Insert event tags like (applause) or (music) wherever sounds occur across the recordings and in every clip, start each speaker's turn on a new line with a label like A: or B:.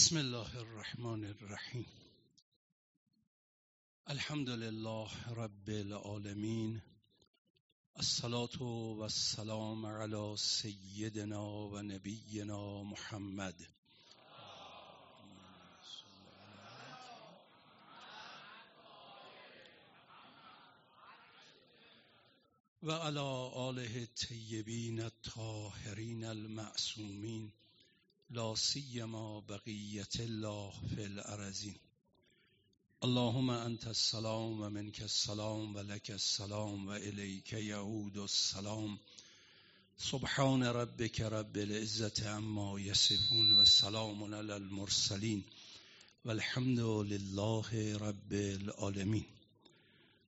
A: بسم الله الرحمن الرحیم. الحمد لله رب العالمین. الصلاة و السلام علی سیدنا و نبینا محمد. و علی آله الطیبین الطاهرین المعصومین. لا سیما بقیت الله فی الارضین اللهم انت السلام و منک السلام و لک السلام و الیک یعود السلام. سبحان ربک رب العزة عما یصفون و سلام علی المرسلین. والحمد لله رب العالمین.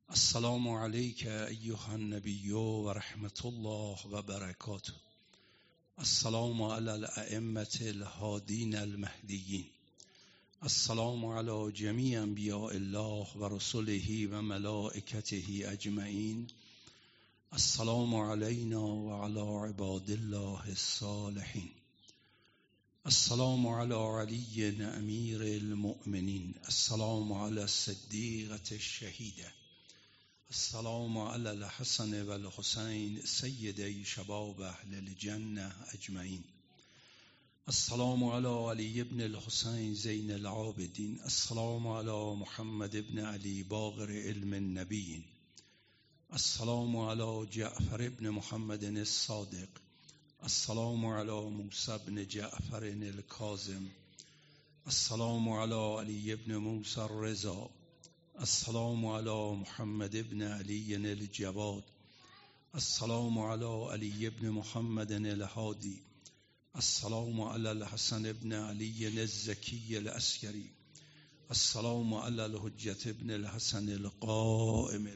A: السلام علیک ایها النبی و رحمت الله و برکاته. السلام علی الائمة الهادین المهدیین السلام علی جمیع انبیاء الله و رسله و ملائکته اجمعین السلام علینا و علی عباد الله الصالحین السلام علی علی امیر المؤمنین السلام علی الصدیقة الشهیده السلام علی الحسن و الحسین سیدی شباب اهل الجنه اجمعین. السلام علی علی ابن الحسین زین العابدین. السلام علی محمد ابن علی باقر علم النبیین. السلام علی جعفر ابن محمد الصادق. السلام علی موسی ابن جعفر الكاظم السلام علی علی ابن موسی الرضا. السلام علی محمد ابن علی الجواد. السلام علی علی ابن محمد الهادی. السلام علی الحسن ابن علی الزکی العسکری. السلام علی الحجة ابن الحسن القائم.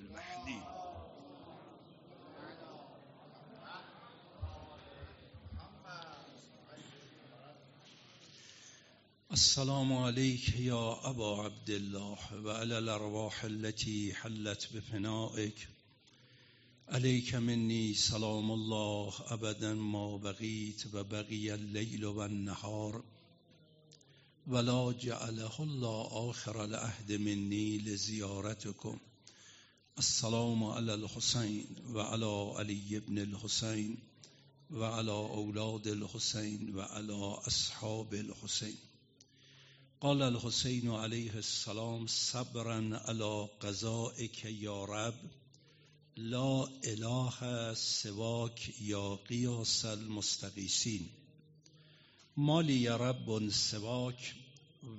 A: السلام عليك يا أبا عبد الله وعلى الأرواح التي حلت بفنائك. عليك مني سلام الله أبدا ما بقيت وبقي الليل والنهار. ولا جعله الله آخر العهد مني لزيارتكم. السلام على الحسين وعلى علي بن الحسين وعلى أولاد الحسين وعلى أصحاب الحسين. قال الحسین علیه السلام صبرا علی قضائک یا رب لا اله سواک یا قیاس المستقیسین ما لی رب سواک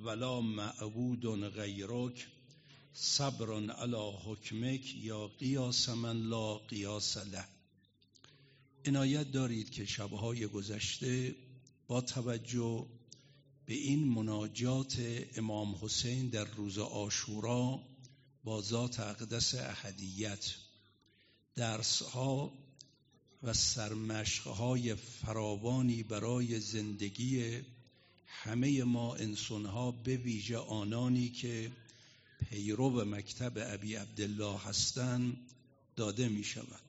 A: ولا معبود غیرک صبر علی حکمک یا قیاس من لا قیاس له. عنایت دارید که شبهای گذشته با توجه به این مناجات امام حسین در روز آشورا با ذات اقدس احدیت. درسها و سرمشقهای فراوانی برای زندگی همه ما انسانها به ویژه آنانی که پیرو مکتب ابی عبدالله هستند داده می شود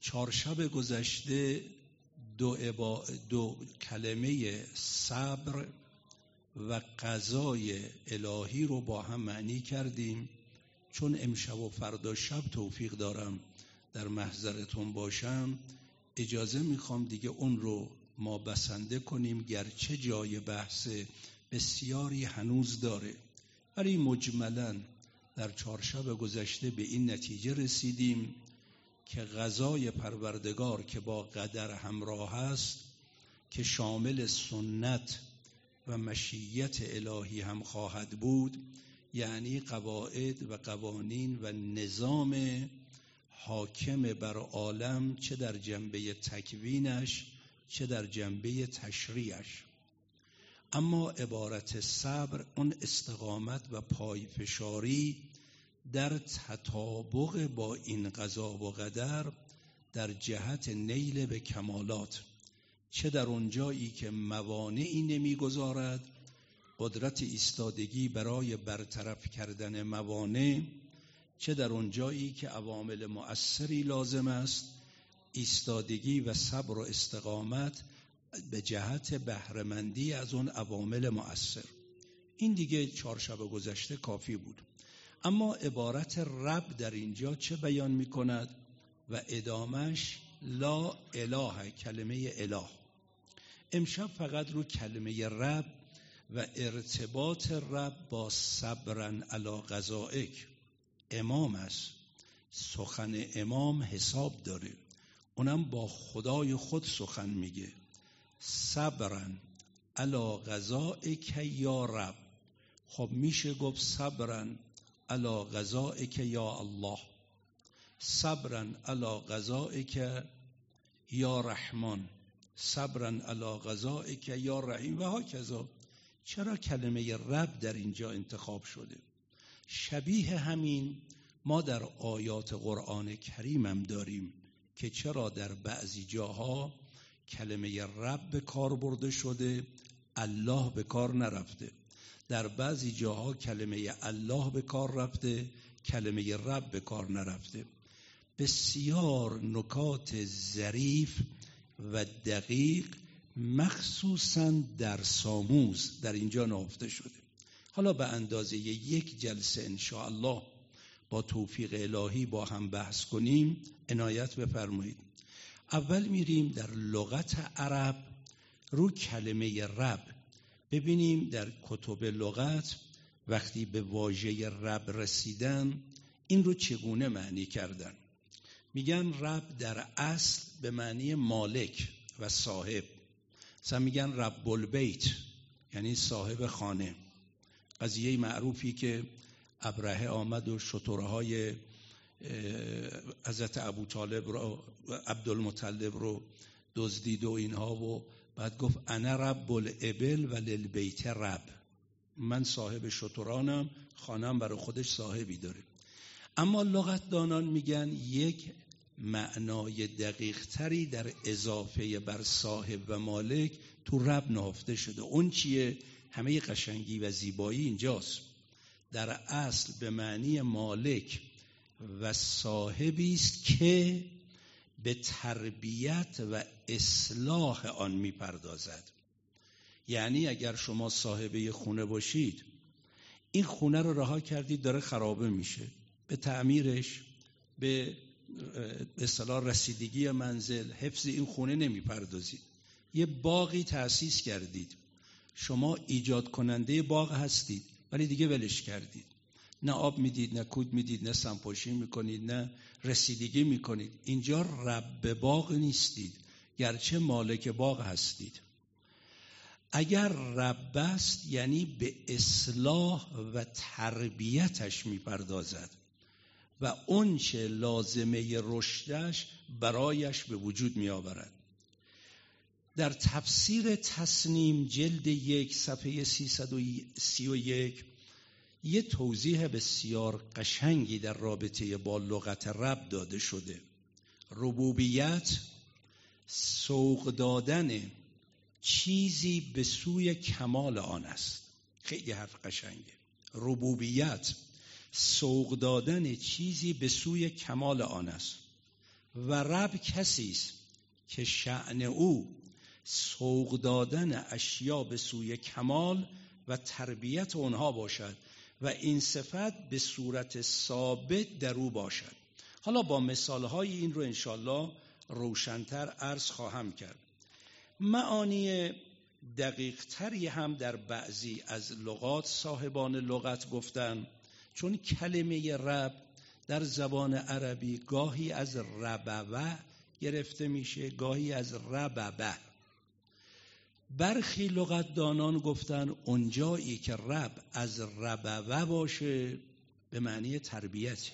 A: چهارشب گذشته دو, عبا... دو کلمه صبر و قضای الهی رو با هم معنی کردیم. چون امشب و فردا شب توفیق دارم در محضرتون باشم اجازه می‌خوام دیگه اون رو ما بسنده کنیم گرچه جای بحث بسیاری هنوز داره. ولی مجملا در چهارشب گذشته به این نتیجه رسیدیم. که غذای پروردگار که با قدر همراه است که شامل سنت و مشیت الهی هم خواهد بود یعنی قواعد و قوانین و نظام حاکم بر عالم چه در جنبه تکوینش چه در جنبه تشریعش. اما عبارت صبر اون استقامت و پایفشاری در تطابق با این قضا و قدر در جهت نیل به کمالات چه در اونجایی که موانعی نمی‌گذارد قدرت ایستادگی برای برطرف کردن موانع چه در اونجایی که عوامل مؤثری لازم است ایستادگی و صبر و استقامت به جهت بهرهمندی از اون عوامل مؤثر. این دیگه چهارشب گذشته کافی بود. اما عبارت رب در اینجا چه بیان می کند و ادامش لا اله کلمه اله. امشب فقط رو کلمه رب و ارتباط رب با صبرن علا غذائک امام است. سخن امام حساب داره. اونم با خدای خود سخن میگه. صبرن علا غذائک یا رب. خب میشه گفت صبرن علا غذائک یا الله. صبرن علا غذائک یا رحمان. صبرن علا غذائک یا رحیم. و ها چرا کلمه رب در اینجا انتخاب شده؟ شبیه همین ما در آیات قرآن کریم هم داریم که چرا در بعضی جاها کلمه رب به کار برده شده الله به کار نرفته. در بعضی جاها کلمه الله به کار رفته کلمه رب به کار نرفته. بسیار نکات ظریف و دقیق مخصوصا در ساموز در اینجا نهفته شده. حالا به اندازه یک جلسه الله با توفیق الهی با هم بحث کنیم. عنایت بفرمایید. اول میریم در لغت عرب رو کلمه رب. ببینیم در کتب لغت وقتی به واژه رب رسیدن این رو چگونه معنی کردن؟ میگن رب در اصل به معنی مالک و صاحب. مثلا میگن رب البیت یعنی صاحب خانه. قضیه معروفی که ابرهه آمد و شطورهای حضرت ابو طالب رو عبدالمطلب رو دزدید و اینها و بعد گفت انا رب الابل و للبیت رب. من صاحب شطرانم خانم برای خودش صاحبی داره. اما لغت دانان میگن یک معنای دقیق تری در اضافه بر صاحب و مالک تو رب نهفته شده. اون چیه؟ همه قشنگی و زیبایی اینجاست. در اصل به معنی مالک و صاحبی است که به تربیت و اصلاح آن می‌پردازد. یعنی اگر شما صاحبه خونه باشید این خونه رو رها کردید داره خرابه میشه. به تعمیرش به اصطلاح رسیدگی منزل حفظ این خونه نمی‌پردازید. یه باقی تأسیس کردید. شما ایجاد کننده باغ هستید ولی دیگه ولش کردید. نه آب می‌دید نه کود می‌دید نه سمپاشی می‌کنید نه رسیدگی می‌کنید. اینجا رب باغ نیستید گرچه مالک باغ هستید. اگر رب است یعنی به اصلاح و تربیتش می‌پردازد و چه لازمه رشدش برایش به وجود میآورد. در تفسیر تصنیم جلد یک صفحه 331 یه توضیح بسیار قشنگی در رابطه با لغت رب داده شده. ربوبیت سوق دادن چیزی به سوی کمال آن است. خیلی حرف قشنگه. ربوبیت سوق دادن چیزی به سوی کمال آن است. و رب کسی است که شعن او سوق دادن اشیا به سوی کمال و تربیت آنها باشد. و این صفت به صورت ثابت در او باشد. حالا با مثالهای این رو انشالله روشنتر عرض خواهم کرد. معانی دقیق تری هم در بعضی از لغات صاحبان لغت گفتن چون کلمه رب در زبان عربی گاهی از ربوه گرفته میشه گاهی از رببه. برخی لغتدانان گفتن اونجایی که رب از ربوه باشه به معنی تربیت.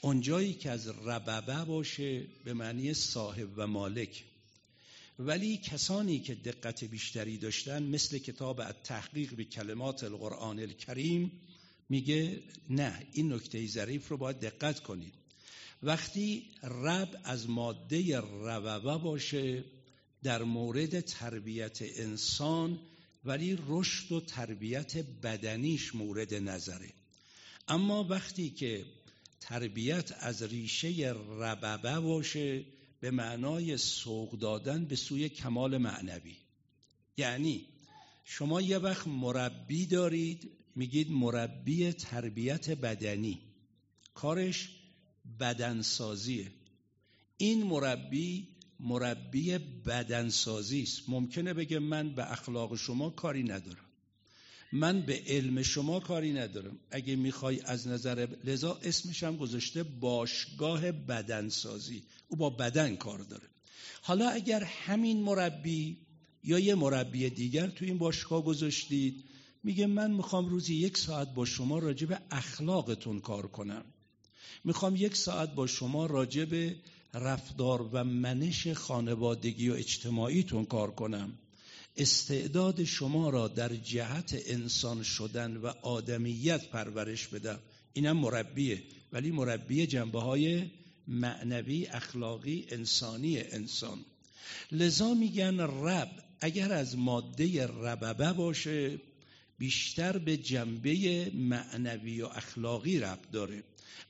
A: اونجایی که از ربوه باشه به معنی صاحب و مالک. ولی کسانی که دقت بیشتری داشتن مثل کتاب التحقیق به کلمات القرآن الکریم میگه نه این نکته ظریف رو باید دقت کنید. وقتی رب از ماده روبه باشه در مورد تربیت انسان ولی رشد و تربیت بدنیش مورد نظره. اما وقتی که تربیت از ریشه رببه باشه به معنای سوق دادن به سوی کمال معنوی. یعنی شما یه وقت مربی دارید میگید مربی تربیت بدنی. کارش بدنسازیه. این مربی مربی بدنسازی است. ممکنه بگه من به اخلاق شما کاری ندارم. من به علم شما کاری ندارم. اگه می‌خوای از نظر لذا اسمش هم گذاشته باشگاه بدنسازی. او با بدن کار داره. حالا اگر همین مربی یا یه مربی دیگر تو این باشگاه گذاشتید میگه من می‌خوام روزی یک ساعت با شما راجع به اخلاقتون کار کنم. می‌خوام یک ساعت با شما راجع به رفتار و منش خانوادگی و اجتماعیتون کار کنم. استعداد شما را در جهت انسان شدن و آدمیت پرورش بدم. اینم مربیه ولی مربی جنبه های معنوی اخلاقی انسانی انسان. لذا میگن رب اگر از ماده رببه باشه بیشتر به جنبه معنوی و اخلاقی رب داره.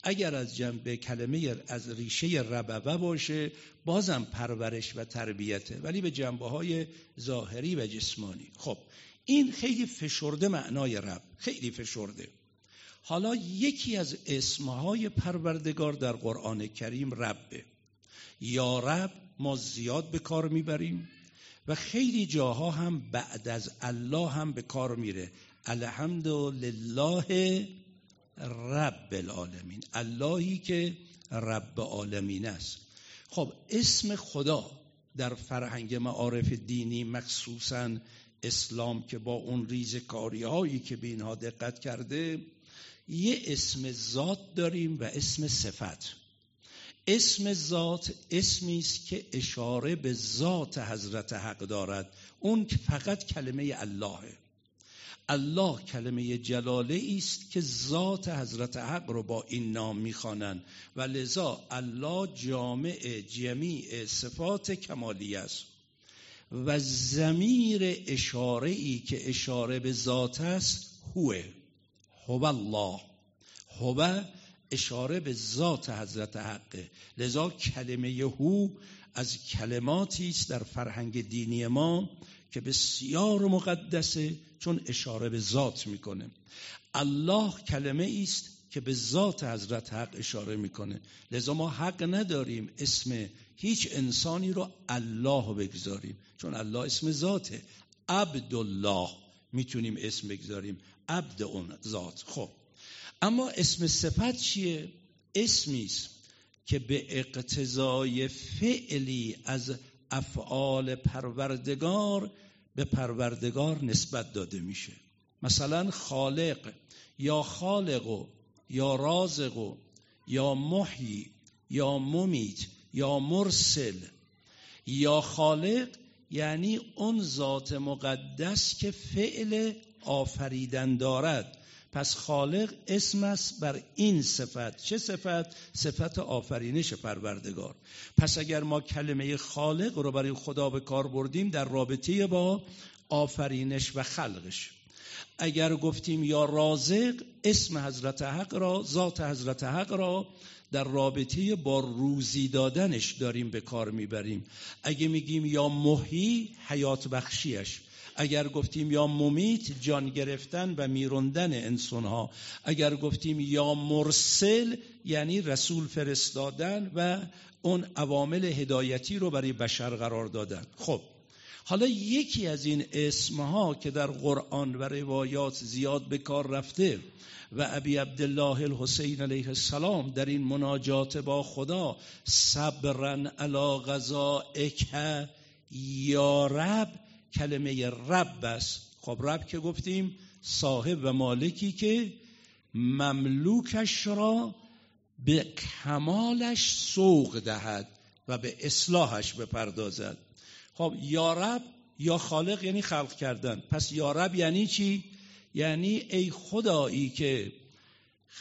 A: اگر از جنبه کلمه از ریشه رببه باشه بازم پرورش و تربیته ولی به جنبه های ظاهری و جسمانی. خب این خیلی فشرده معنای رب خیلی فشرده. حالا یکی از اسمهای پروردگار در قرآن کریم ربه. یا رب ما زیاد به کار می‌بریم و خیلی جاها هم بعد از الله هم به کار میره. الحمدلله رب العالمین. اللهی که رب عالمین است. خب اسم خدا در فرهنگ معارف دینی مخصوصا اسلام که با اون ریزکاری هایی که به اینها دقت کرده یه اسم ذات داریم و اسم صفت. اسم ذات اسمی است که اشاره به ذات حضرت حق دارد. اون فقط کلمه اللهه الله کلمه جلاله است که ذات حضرت حق رو با این نام می‌خوانند و لذا الله جامع جمیع صفات کمالی است. و زمیر اشاره ای که اشاره به ذات است هوه. هو الله. هو اشاره به ذات حضرت حقه لذا کلمه هو از کلماتی است در فرهنگ دینی ما که بسیار مقدسه چون اشاره به ذات می‌کنه. الله کلمه است که به ذات حضرت حق اشاره می‌کنه. لذا ما حق نداریم اسم هیچ انسانی رو الله بگذاریم چون الله اسم ذاته. عبدالله می‌تونیم اسم بگذاریم عبد اون ذات. خب اما اسم صفت چیه؟ اسمی است که به اقتضای فعلی از افعال پروردگار به پروردگار نسبت داده میشه. مثلا خالق یا خالق یا رازق یا محیی یا ممیت یا مرسل. یا خالق یعنی اون ذات مقدس که فعل آفریدن دارد. پس خالق اسم است بر این صفت. چه صفت؟ صفت آفرینش پروردگار. پس اگر ما کلمه خالق رو برای خدا به کار بردیم در رابطه با آفرینش و خلقش. اگر گفتیم یا رازق اسم حضرت حق را ذات حضرت حق را در رابطه با روزی دادنش داریم به کار می‌بریم. اگه میگیم یا محی حیات بخشیش. اگر گفتیم یا ممیت جان گرفتن و میروندن انسان ها اگر گفتیم یا مرسل یعنی رسول فرستادن و اون عوامل هدایتی رو برای بشر قرار دادن. خب حالا یکی از این اسمها که در قرآن و روایات زیاد به کار رفته و ابی عبدالله الحسین علیه السلام در این مناجات با خدا صبرن علا غذائک یا رب کلمه رب است. خب رب که گفتیم صاحب و مالکی که مملوکش را به کمالش سوق دهد و به اصلاحش بپردازد. خب یا رب یا خالق یعنی خلق کردن. پس یا رب یعنی چی؟ یعنی ای خدایی که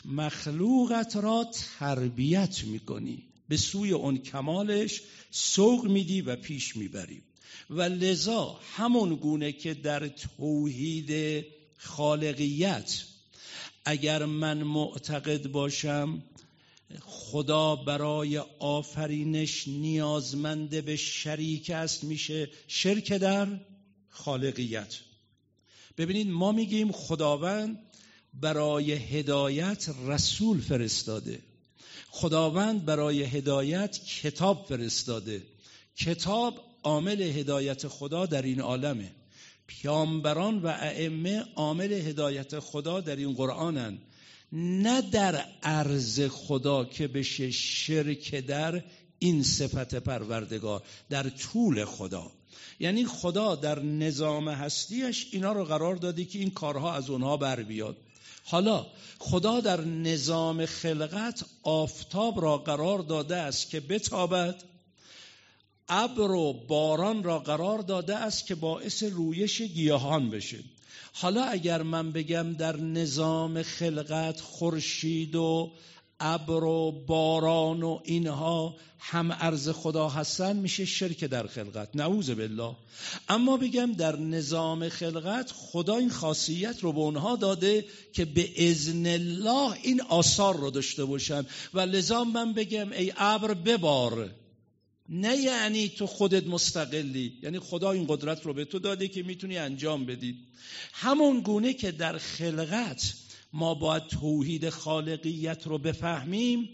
A: مخلوقت را تربیت می‌کنی. به سوی اون کمالش سوق میدی و پیش می‌بری. و لذا همون گونه که در توحید خالقیت اگر من معتقد باشم خدا برای آفرینش نیازمند به شریک است میشه شرک در خالقیت. ببینید ما میگیم خداوند برای هدایت رسول فرستاده. خداوند برای هدایت کتاب فرستاده. کتاب عامل هدایت خدا در این عالمه. پیامبران و ائمه عامل هدایت خدا در این قرآنن. نه در عرض خدا که بشه شرک در این صفت پروردگار در طول خدا. یعنی خدا در نظام هستیش اینا رو قرار داده که این کارها از اونها بر بیاد. حالا خدا در نظام خلقت آفتاب را قرار داده است که بتابد ابر و باران را قرار داده است که باعث رویش گیاهان بشه. حالا اگر من بگم در نظام خلقت خورشید و ابر و باران و اینها هم ارز خدا هستن میشه شرک در خلقت. نعوذ بالله. اما بگم در نظام خلقت خدا این خاصیت رو به اونها داده که به ازن الله این آثار رو داشته باشن. و لذا من بگم ای ابر ببار. نه یعنی تو خودت مستقلی یعنی خدا این قدرت رو به تو داده که می‌تونی انجام بدی همون گونه که در خلقت ما باید توحید خالقیت رو بفهمیم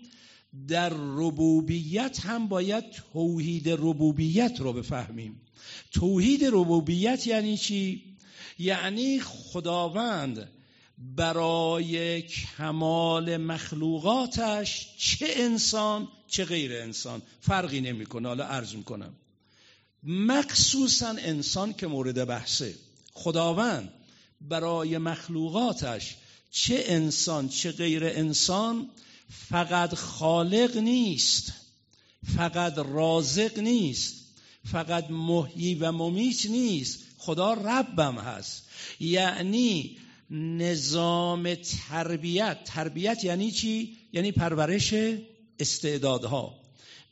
A: در ربوبیت هم باید توحید ربوبیت رو بفهمیم توحید ربوبیت یعنی چی؟ یعنی خداوند برای کمال مخلوقاتش چه انسان چه غیر انسان. فرقی نمی‌کنه. حالا عرض می‌کنم. مخصوصا انسان که مورد بحثه. خداوند برای مخلوقاتش چه انسان چه غیر انسان فقط خالق نیست فقط رازق نیست فقط محیی و ممیت نیست. خدا ربم هست. یعنی نظام تربیت. تربیت یعنی چی؟ یعنی پرورش استعدادها.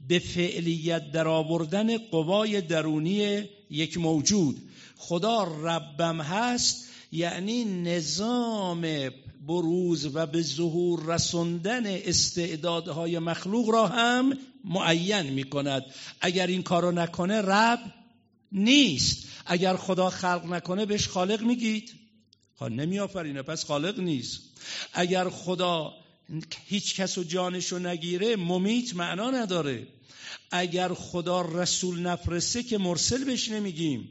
A: به فعلیت در آوردن قوای درونی یک موجود. خدا ربم هست یعنی نظام بروز و به ظهور رسوندن استعدادهای مخلوق را هم معین می کند اگر این کارو نکنه رب نیست. اگر خدا خلق نکنه بهش خالق میگید. نمی آفرینه پس خالق نیست. اگر خدا هیچ کس و جانشو نگیره ممیت معنا نداره. اگر خدا رسول نفرسته که مرسل بهش نمیگیم.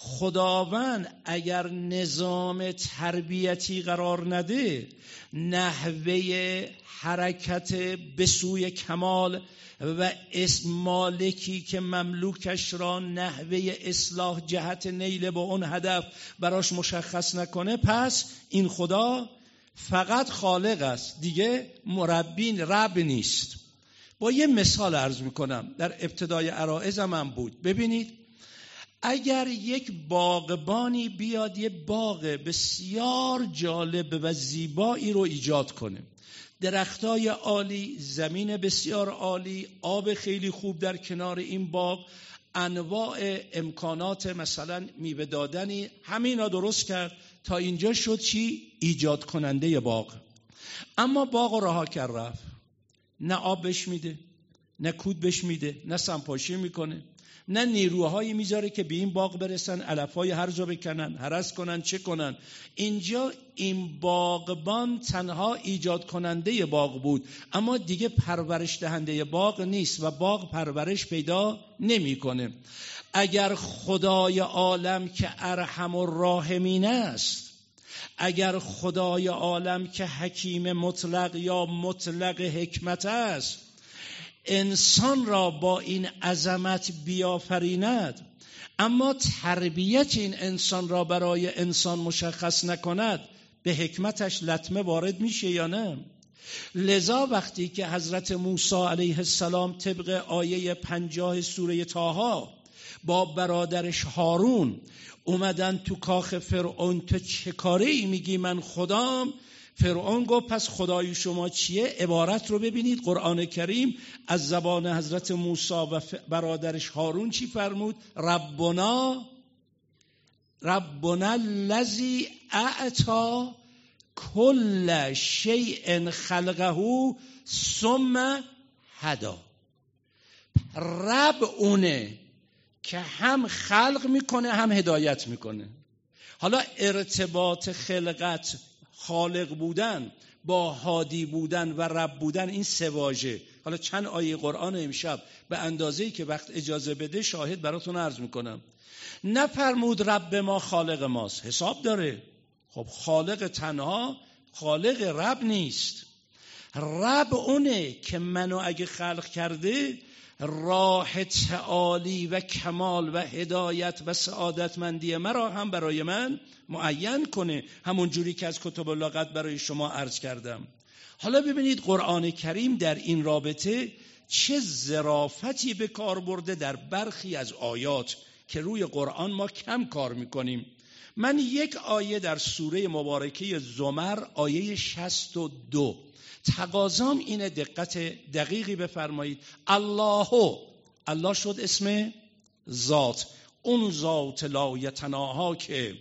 A: خداوند اگر نظام تربیتی قرار نده نحوه حرکت به سوی کمال و اسم مالکی که مملوکش را نحوه اصلاح جهت نیل به اون هدف براش مشخص نکنه پس این خدا فقط خالق است. دیگه مربین رب نیست. با یه مثال عرض می‌کنم. در ابتدای عرائزم هم بود. ببینید اگر یک باغبانی بیاد یه باغ بسیار جالب و زیبایی رو ایجاد کنه. درختای عالی زمین بسیار عالی آب خیلی خوب در کنار این باغ انواع امکانات مثلا میوه دادنی همینا درست کرد تا اینجا شد چی؟ ایجاد کننده باغ. اما باغ رها کرد رفت. نه آب بش میده نه کود بش میده نه سنپاشی می‌کنه. نه نیروهایی می‌ذاره که به این باغ برسن علفهای هر جا بکنن هرس کنن چه کنن. اینجا این باغبان تنها ایجاد کننده باغ بود. اما دیگه پرورش دهنده باغ نیست و باغ پرورش پیدا نمی‌کنه. اگر خدای عالم که ارحم و راهمین است اگر خدای عالم که حکیم مطلق یا مطلق حکمت است انسان را با این عظمت بیافریند. اما تربیت این انسان را برای انسان مشخص نکند به حکمتش لطمه وارد میشه یا نه؟ لذا وقتی که حضرت موسی علیه السلام طبق آیه پنجاه سوره تاها با برادرش هارون اومدن تو کاخ فرعون تو چه کاره ای میگی من خدام؟ فرعون گفت پس خدای شما چیه؟ عبارت رو ببینید. قرآن کریم از زبان حضرت موسی و برادرش هارون چی فرمود؟ ربنا ربنا الذی اعطا کل شیء خلقه ثم هدا. رب اونه که هم خلق می‌کنه هم هدایت می‌کنه. حالا ارتباط خلقت خالق بودن با هادی بودن و رب بودن این سه واژه حالا چند آیه قرآن امشب به اندازه‌ای که وقت اجازه بده شاهد براتون عرض می‌کنم. نفرمود رب ما خالق ماست. حساب داره. خب خالق تنها خالق رب نیست. رب اونه که منو اگه خلق کرده راه تعالی و کمال و هدایت و سعادتمندی مرا هم برای من معین کنه همون جوری که از کتب لغت برای شما عرض کردم. حالا ببینید قرآن کریم در این رابطه چه زرافتی به کار برده در برخی از آیات که روی قرآن ما کم کار می‌کنیم. من یک آیه در سوره مبارکه زمر آیه 62 تقاضام اینه دقت دقیقی بفرمایید. الله الله شد اسم ذات. اون ذات لایتناها که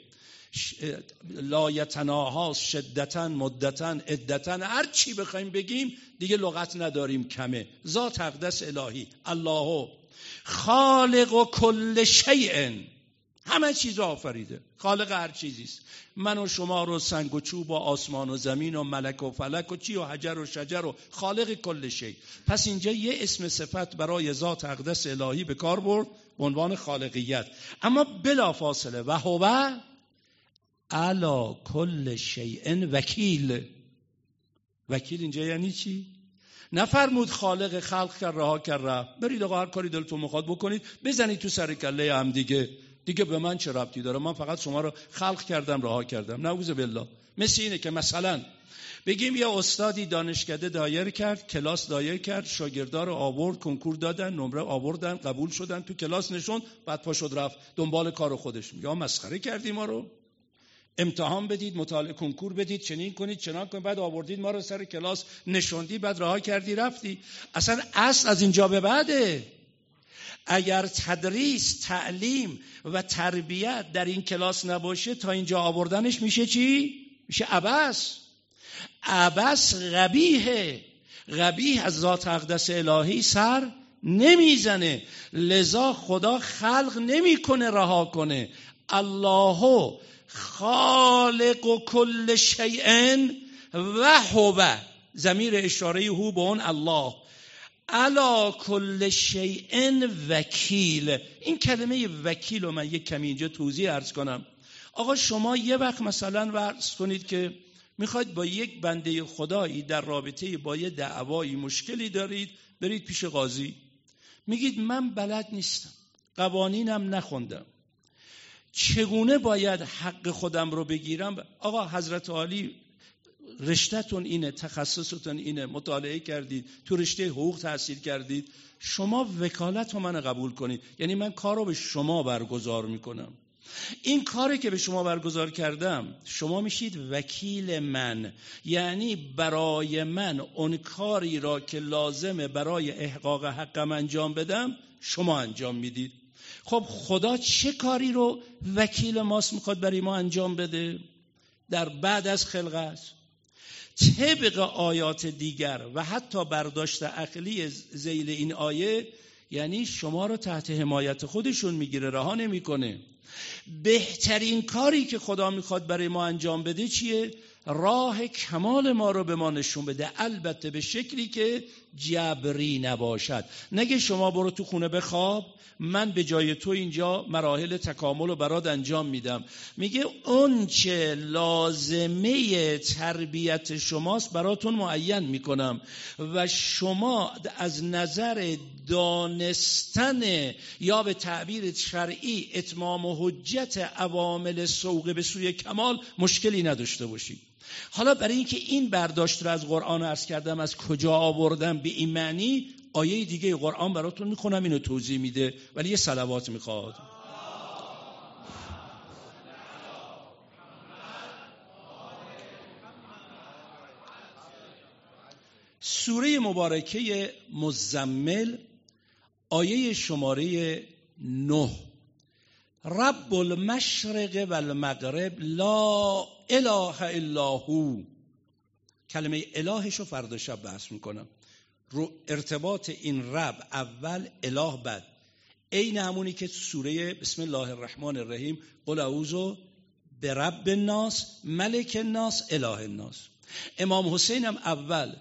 A: لایتناها شدتا مدتا عدتا هر چی بخوایم بگیم دیگه لغت نداریم کمه. ذات اقدس الهی الله خالق و کل شیء. همه چیز آفریده. خالق هر چیزی است. من و شما رو سنگ و چوب و آسمان و زمین و ملک و فلک و چی و حجر و شجر و خالق کل شی. پس اینجا یه اسم صفت برای ذات اقدس الهی به کار برد به عنوان خالقیت. اما بلا فاصله و هو علا کل شیء وکیل. وکیل اینجا یعنی چی؟ نفرمود خالق خلق کرد رها کرد رفت. برید آقا هر کاری دلتون می‌خواد بکنید بزنید تو سر کله هم دیگه. دیگه به من چه ربطی داره؟ من فقط شما رو خلق کردم رها کردم. نعوذ بالله. مثل اینه که مثلا بگیم یه استادی دانشکده دایر کرد کلاس دایر کرد شاگردا رو آورد کنکور دادن نمره آوردن قبول شدن تو کلاس نشون بعد پا شد رفت. دنبال کار خودش یا مسخره کردی ما رو. امتحان بدید مطالعه کنکور بدید چنین کنید چنان کنید بعد آوردید ما رو سر کلاس نشوندی بعد رها کردی رفتی. اصلا اصل از اینجا به بعده. اگر تدریس تعلیم و تربیت در این کلاس نباشه تا اینجا آوردنش میشه چی؟ میشه عبس. عبس غبیه غبیه از ذات اقدس الهی سر نمی‌زنه. لذا خدا خلق نمی‌کنه رها کنه. الله خالق و کل شیء و هو. زمیر اشاره هو به اون الله. علا کل شیء وکیل. این کلمه وکیل رو من یک کمی اینجا توضیح ارز کنم. آقا شما یه وقت مثلا ورز کنید که می‌خواید با یک بنده خدایی در رابطه با یه دعوایی مشکلی دارید برید پیش قاضی. میگید من بلد نیستم قوانینم نخوندم. چگونه باید حق خودم رو بگیرم؟ آقا حضرت عالی رشتهتون اینه تخصصتون اینه مطالعه کردید تو رشته حقوق تحصیل کردید. شما وکالت رو من قبول کنید. یعنی من کار رو به شما برگزار می‌کنم. این کاری که به شما برگزار کردم شما میشید وکیل من. یعنی برای من اون کاری را که لازمه برای احقاق حقم انجام بدم شما انجام می‌دید. خب خدا چه کاری رو وکیل ماست می‌خواد برای ما انجام بده؟ در بعد از خلقت طبق آیات دیگر و حتی برداشت عقلی زیل این آیه یعنی شما رو تحت حمایت خودشون می‌گیره رها نمی‌کنه. بهترین کاری که خدا می‌خواد برای ما انجام بده چیه؟ راه کمال ما رو به ما نشون بده. البته به شکلی که جبری نباشد. نگه شما برو تو خونه بخواب من به جای تو اینجا مراحل تکامل رو برات انجام میدم. میگه اون چه لازمه تربیت شماست براتون معین می‌کنم. و شما از نظر دانستن یا به تعبیر شرعی اتمام و حجت عوامل سوقه به سوی کمال مشکلی نداشته باشید. حالا برای اینکه این برداشت رو از قرآن ارز کردم از کجا آوردم به این معنی آیه دیگه قرآن براتون می‌خونم اینو توضیح میده ولی یه سلوات می‌خواد. سوره مبارکه مزمل آیه شماره نه. رب المشرق و المغرب لا اله الا هو. کلمه الهش رو فردا شب بحث می‌کنم. ارتباط این رب اول اله بد عین همونی که سوره بسم الله الرحمن الرحیم قل اعوذ به رب الناس ملک الناس اله الناس. امام حسین هم اول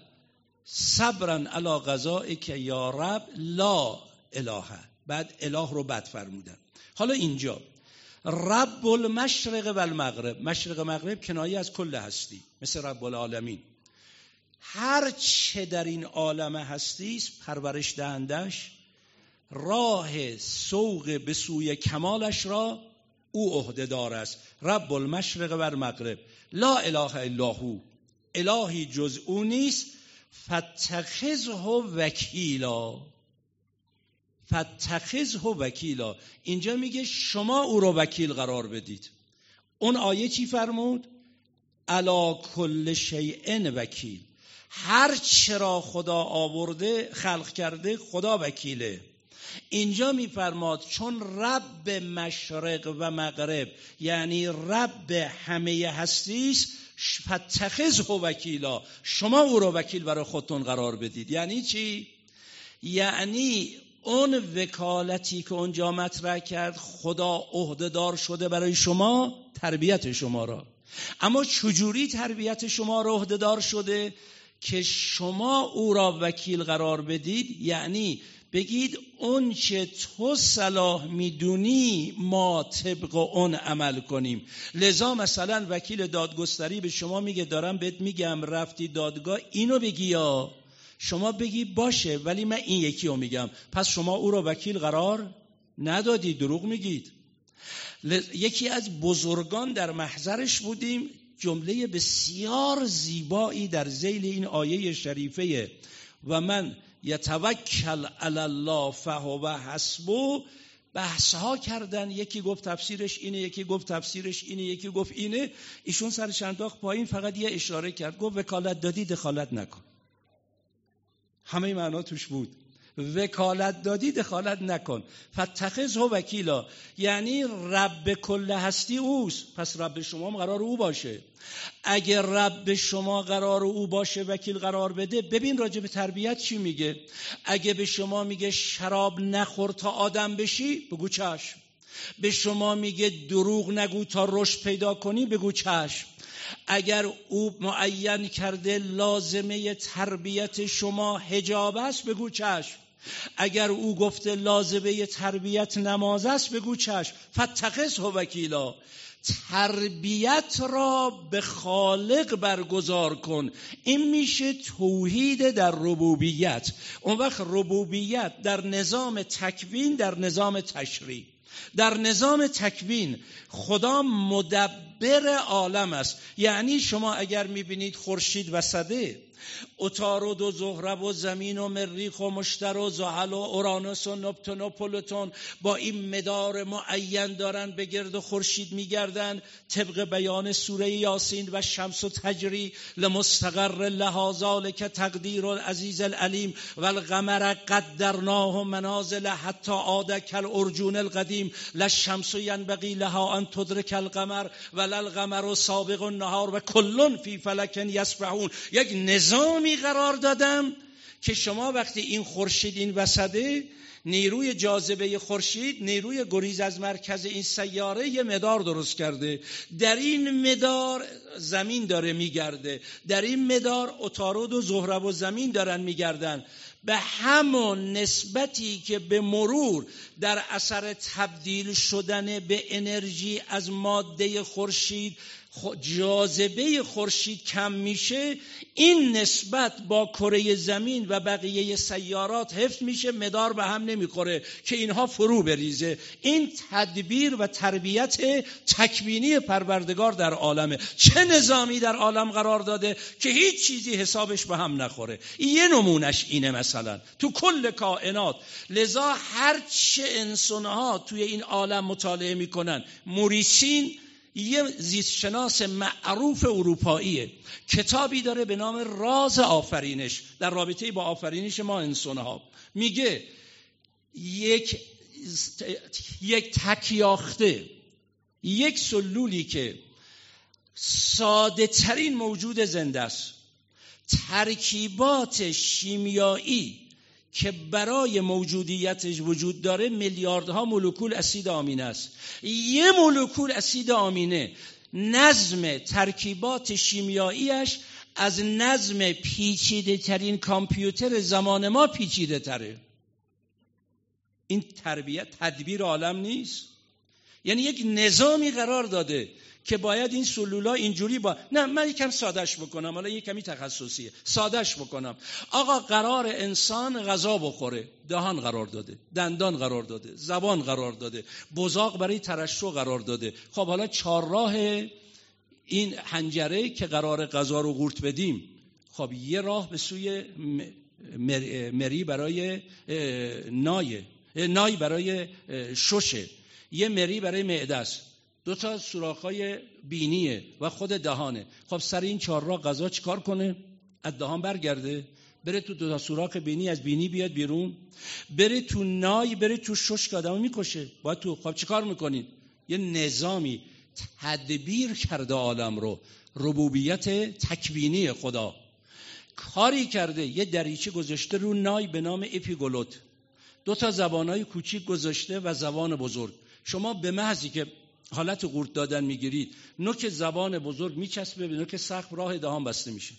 A: صبرن علا غذای که یا رب لا اله. بعد اله رو بد فرمودن. حالا اینجا. رب المشرق و المغرب مشرق مغرب کنایه از کل هستی مثل رب العالمین هر چه در این عالم هستی پرورش دهندش راه سوق به سوی کمالش را او عهدهدار است. رب المشرق و المغرب لا اله الا هو. الهی جز او نیست. فتخذه وکیلا. فتخذه وکیلا. اینجا میگه شما او را وکیل قرار بدید. اون آیه چی فرمود؟ علا کل شیء وکیل. هر چرا خدا آورده خلق کرده خدا وکیله. اینجا میفرماد چون رب مشرق و مغرب یعنی رب همه هستیست فتخذ و وکیلا. شما او را وکیل برای خودتون قرار بدید. یعنی چی؟ یعنی اون وکالتی که اونجا مطرح کرد خدا عهدهدار شده برای شما تربیت شما را. اما چجوری تربیت شما را عهدهدار شده که شما او را وکیل قرار بدید؟ یعنی بگید اون چه تو صلاح می‌دونی ما طبق اون عمل کنیم. لذا مثلا وکیل دادگستری به شما میگه دارم بهت میگم رفتی دادگاه اینو بگی یا شما بگی باشه ولی من این یکی رو میگم. پس شما او را وکیل قرار ندادی دروغ میگید. یکی از بزرگان در محضرش بودیم جمله بسیار زیبایی در زیل این آیه شریفه. و من یتوکل علی الله فهو حسبو بحث ها کردن یکی گفت تفسیرش اینه یکی گفت تفسیرش اینه یکی گفت اینه. ایشون سرش انداخت پایین فقط یه اشاره کرد. گفت وکالت دادی دخالت نکن. همه معنا توش بود. وکالت دادی دخالت نکن. فتخذ و وکیلا. یعنی رب کل هستی اوست. پس رب شما قرار او باشه. اگر رب شما قرار او باشه وکیل قرار بده ببین راجع به تربیت چی میگه. اگه به شما میگه شراب نخور تا آدم بشی بگو چشم. به شما میگه دروغ نگو تا رشد پیدا کنی بگو چشم. اگر او معین کرده لازمه تربیت شما هجاب است بگو چشم. اگر او گفته لازمه تربیت نماز است بگو چشم. فتقص و وکیلا. تربیت را به خالق برگزار کن. این میشه توحید در ربوبیت. اون وقت ربوبیت در نظام تکوین در نظام تشریع. در نظام تکوین خدا مدبر عالم است. یعنی شما اگر می‌بینید خورشید و صده اتارود و زهرب و زمین و مریخ و مشتر و زحل و اورانوس و نپتون و پلوتون با این مدار معین دارن به گرد خورشید میگردن. طبق بیان سوره یاسین و شمس و تجری لمستقر لحاظال که تقدیر العزیز العلیم و القمر قدرناه منازل حتی عاد کل ارجون القدیم. لشمس ینبغی لها ان تدرک القمر و للقمر سابق النهار و کلون فی فلک یسبحون یک نظامی قرار دادم که شما وقتی این خورشید این وسطه نیروی جاذبه خورشید نیروی گریز از مرکز این سیاره یه مدار درست کرده. در این مدار زمین داره میگرده. در این مدار اتارود و زهرب و زمین دارن میگردن. به همون نسبتی که به مرور در اثر تبدیل شدن به انرژی از ماده خورشید جاذبه خورشید کم میشه این نسبت با کره زمین و بقیه سیارات حفظ میشه مدار به هم نمی‌خوره که اینها فرو بریزه. این تدبیر و تربیت تکوینی پروردگار در عالمه. چه نظامی در عالم قرار داده که هیچ چیزی حسابش به هم نخوره؟ یه نمونش اینه مثلا. تو کل کائنات لذا هر چه انسانها توی این عالم مطالعه می‌کنن موریسین یه زیستشناس معروف اروپاییه. کتابی داره به نام راز آفرینش. در رابطه با آفرینش ما انسان میگه یک یک تکیاخته یک سلولی که ساده ترین موجود زنده است. ترکیبات شیمیایی که برای موجودیتش وجود داره میلیاردها مولکول اسید آمینه است. یه مولکول اسید آمینه نظم ترکیبات شیمیاییش از نظم پیچیده ترین کامپیوتر زمان ما پیچیده تره این تربیت تدبیر عالم نیست. یعنی یک نظامی قرار داده که باید این سلولا اینجوری با نه من یکم سادش بکنم. حالا یک کمی تخصصیه. سادش بکنم. آقا قرار انسان غذا بخوره. دهان قرار داده. دندان قرار داده. زبان قرار داده. بزاق برای ترشح قرار داده. خب حالا چهار راه این حنجره که قرار غذا رو قورت بدیم. خب یه راه به سوی مری برای نای. نای برای ششه. یه مری برای معده است. دو تا سوراخ‌های بینیه و خود دهانه. خب سر این چهار راه غذا چیکار کنه؟ از دهان برگرده بره تو دو تا سوراخ بینی از بینی بیاد بیرون بره تو نای بره تو شش آدمو می‌کشه. باید تو خب چیکار می‌کنید یه نظامی تدبیر کرده عالم رو. ربوبیت تکوینی خدا. کاری کرده یه دریچه گذاشته رو نای به نام اپیگولوت دو تا زبانهای کوچیک گذاشته و زبان بزرگ. شما به محضی که حالت قورت دادن می‌گیرید. نوک زبان بزرگ میچسبه به نوک سخت راه دهان بسته میشه.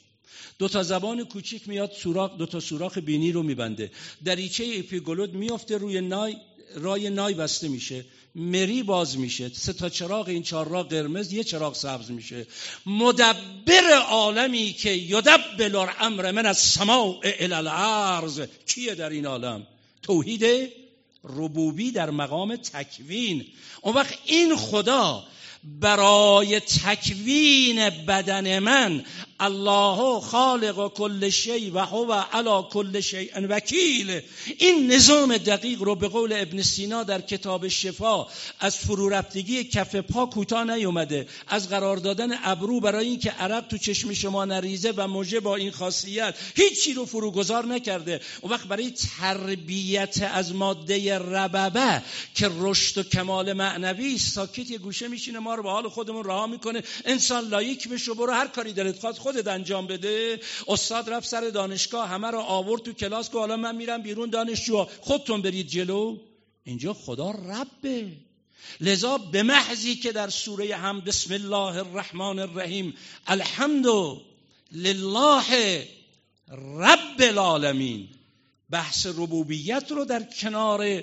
A: دو تا زبان کوچیک میاد سوراخ دو تا سوراخ بینی رو میبنده. دریچه اپیگولود میفته روی نای رای نای بسته میشه. مری باز میشه. سه تا چراغ این چهار راه قرمز یه چراغ سبز میشه. مدبر عالمی که یدبل امر من از سماع الی الارض. کیه در این عالم؟ توحید ربوبی در مقام تکوین. اون وقت این خدا برای تکوین بدن من الله خالق کل شی و هو علا کل شیء وکیل این نظام دقیق رو به قول ابن سینا در کتاب شفا از فرو رفتگی کف پا کوتاه نیومده از قرار دادن ابرو برای اینکه عرق تو چشم شما نریزه و موجه با این خاصیت هیچی رو فروگذار نکرده اون وقت برای تربیت از ماده رببه که رشد و کمال معنوی ساکت یه گوشه میشینه ما رو به حال خودمون رها می‌کنه انسان لایک بشه برو هر کاری دلت خواست خودت انجام بده. استاد رفت سر دانشگاه همه رو آورد تو کلاس که حالا من میرم بیرون دانشجو خودتون برید جلو. اینجا خدا ربه. لذا به محضی که در سوره هم بسم الله الرحمن الرحیم الحمد لله رب العالمین بحث ربوبیت رو در کنار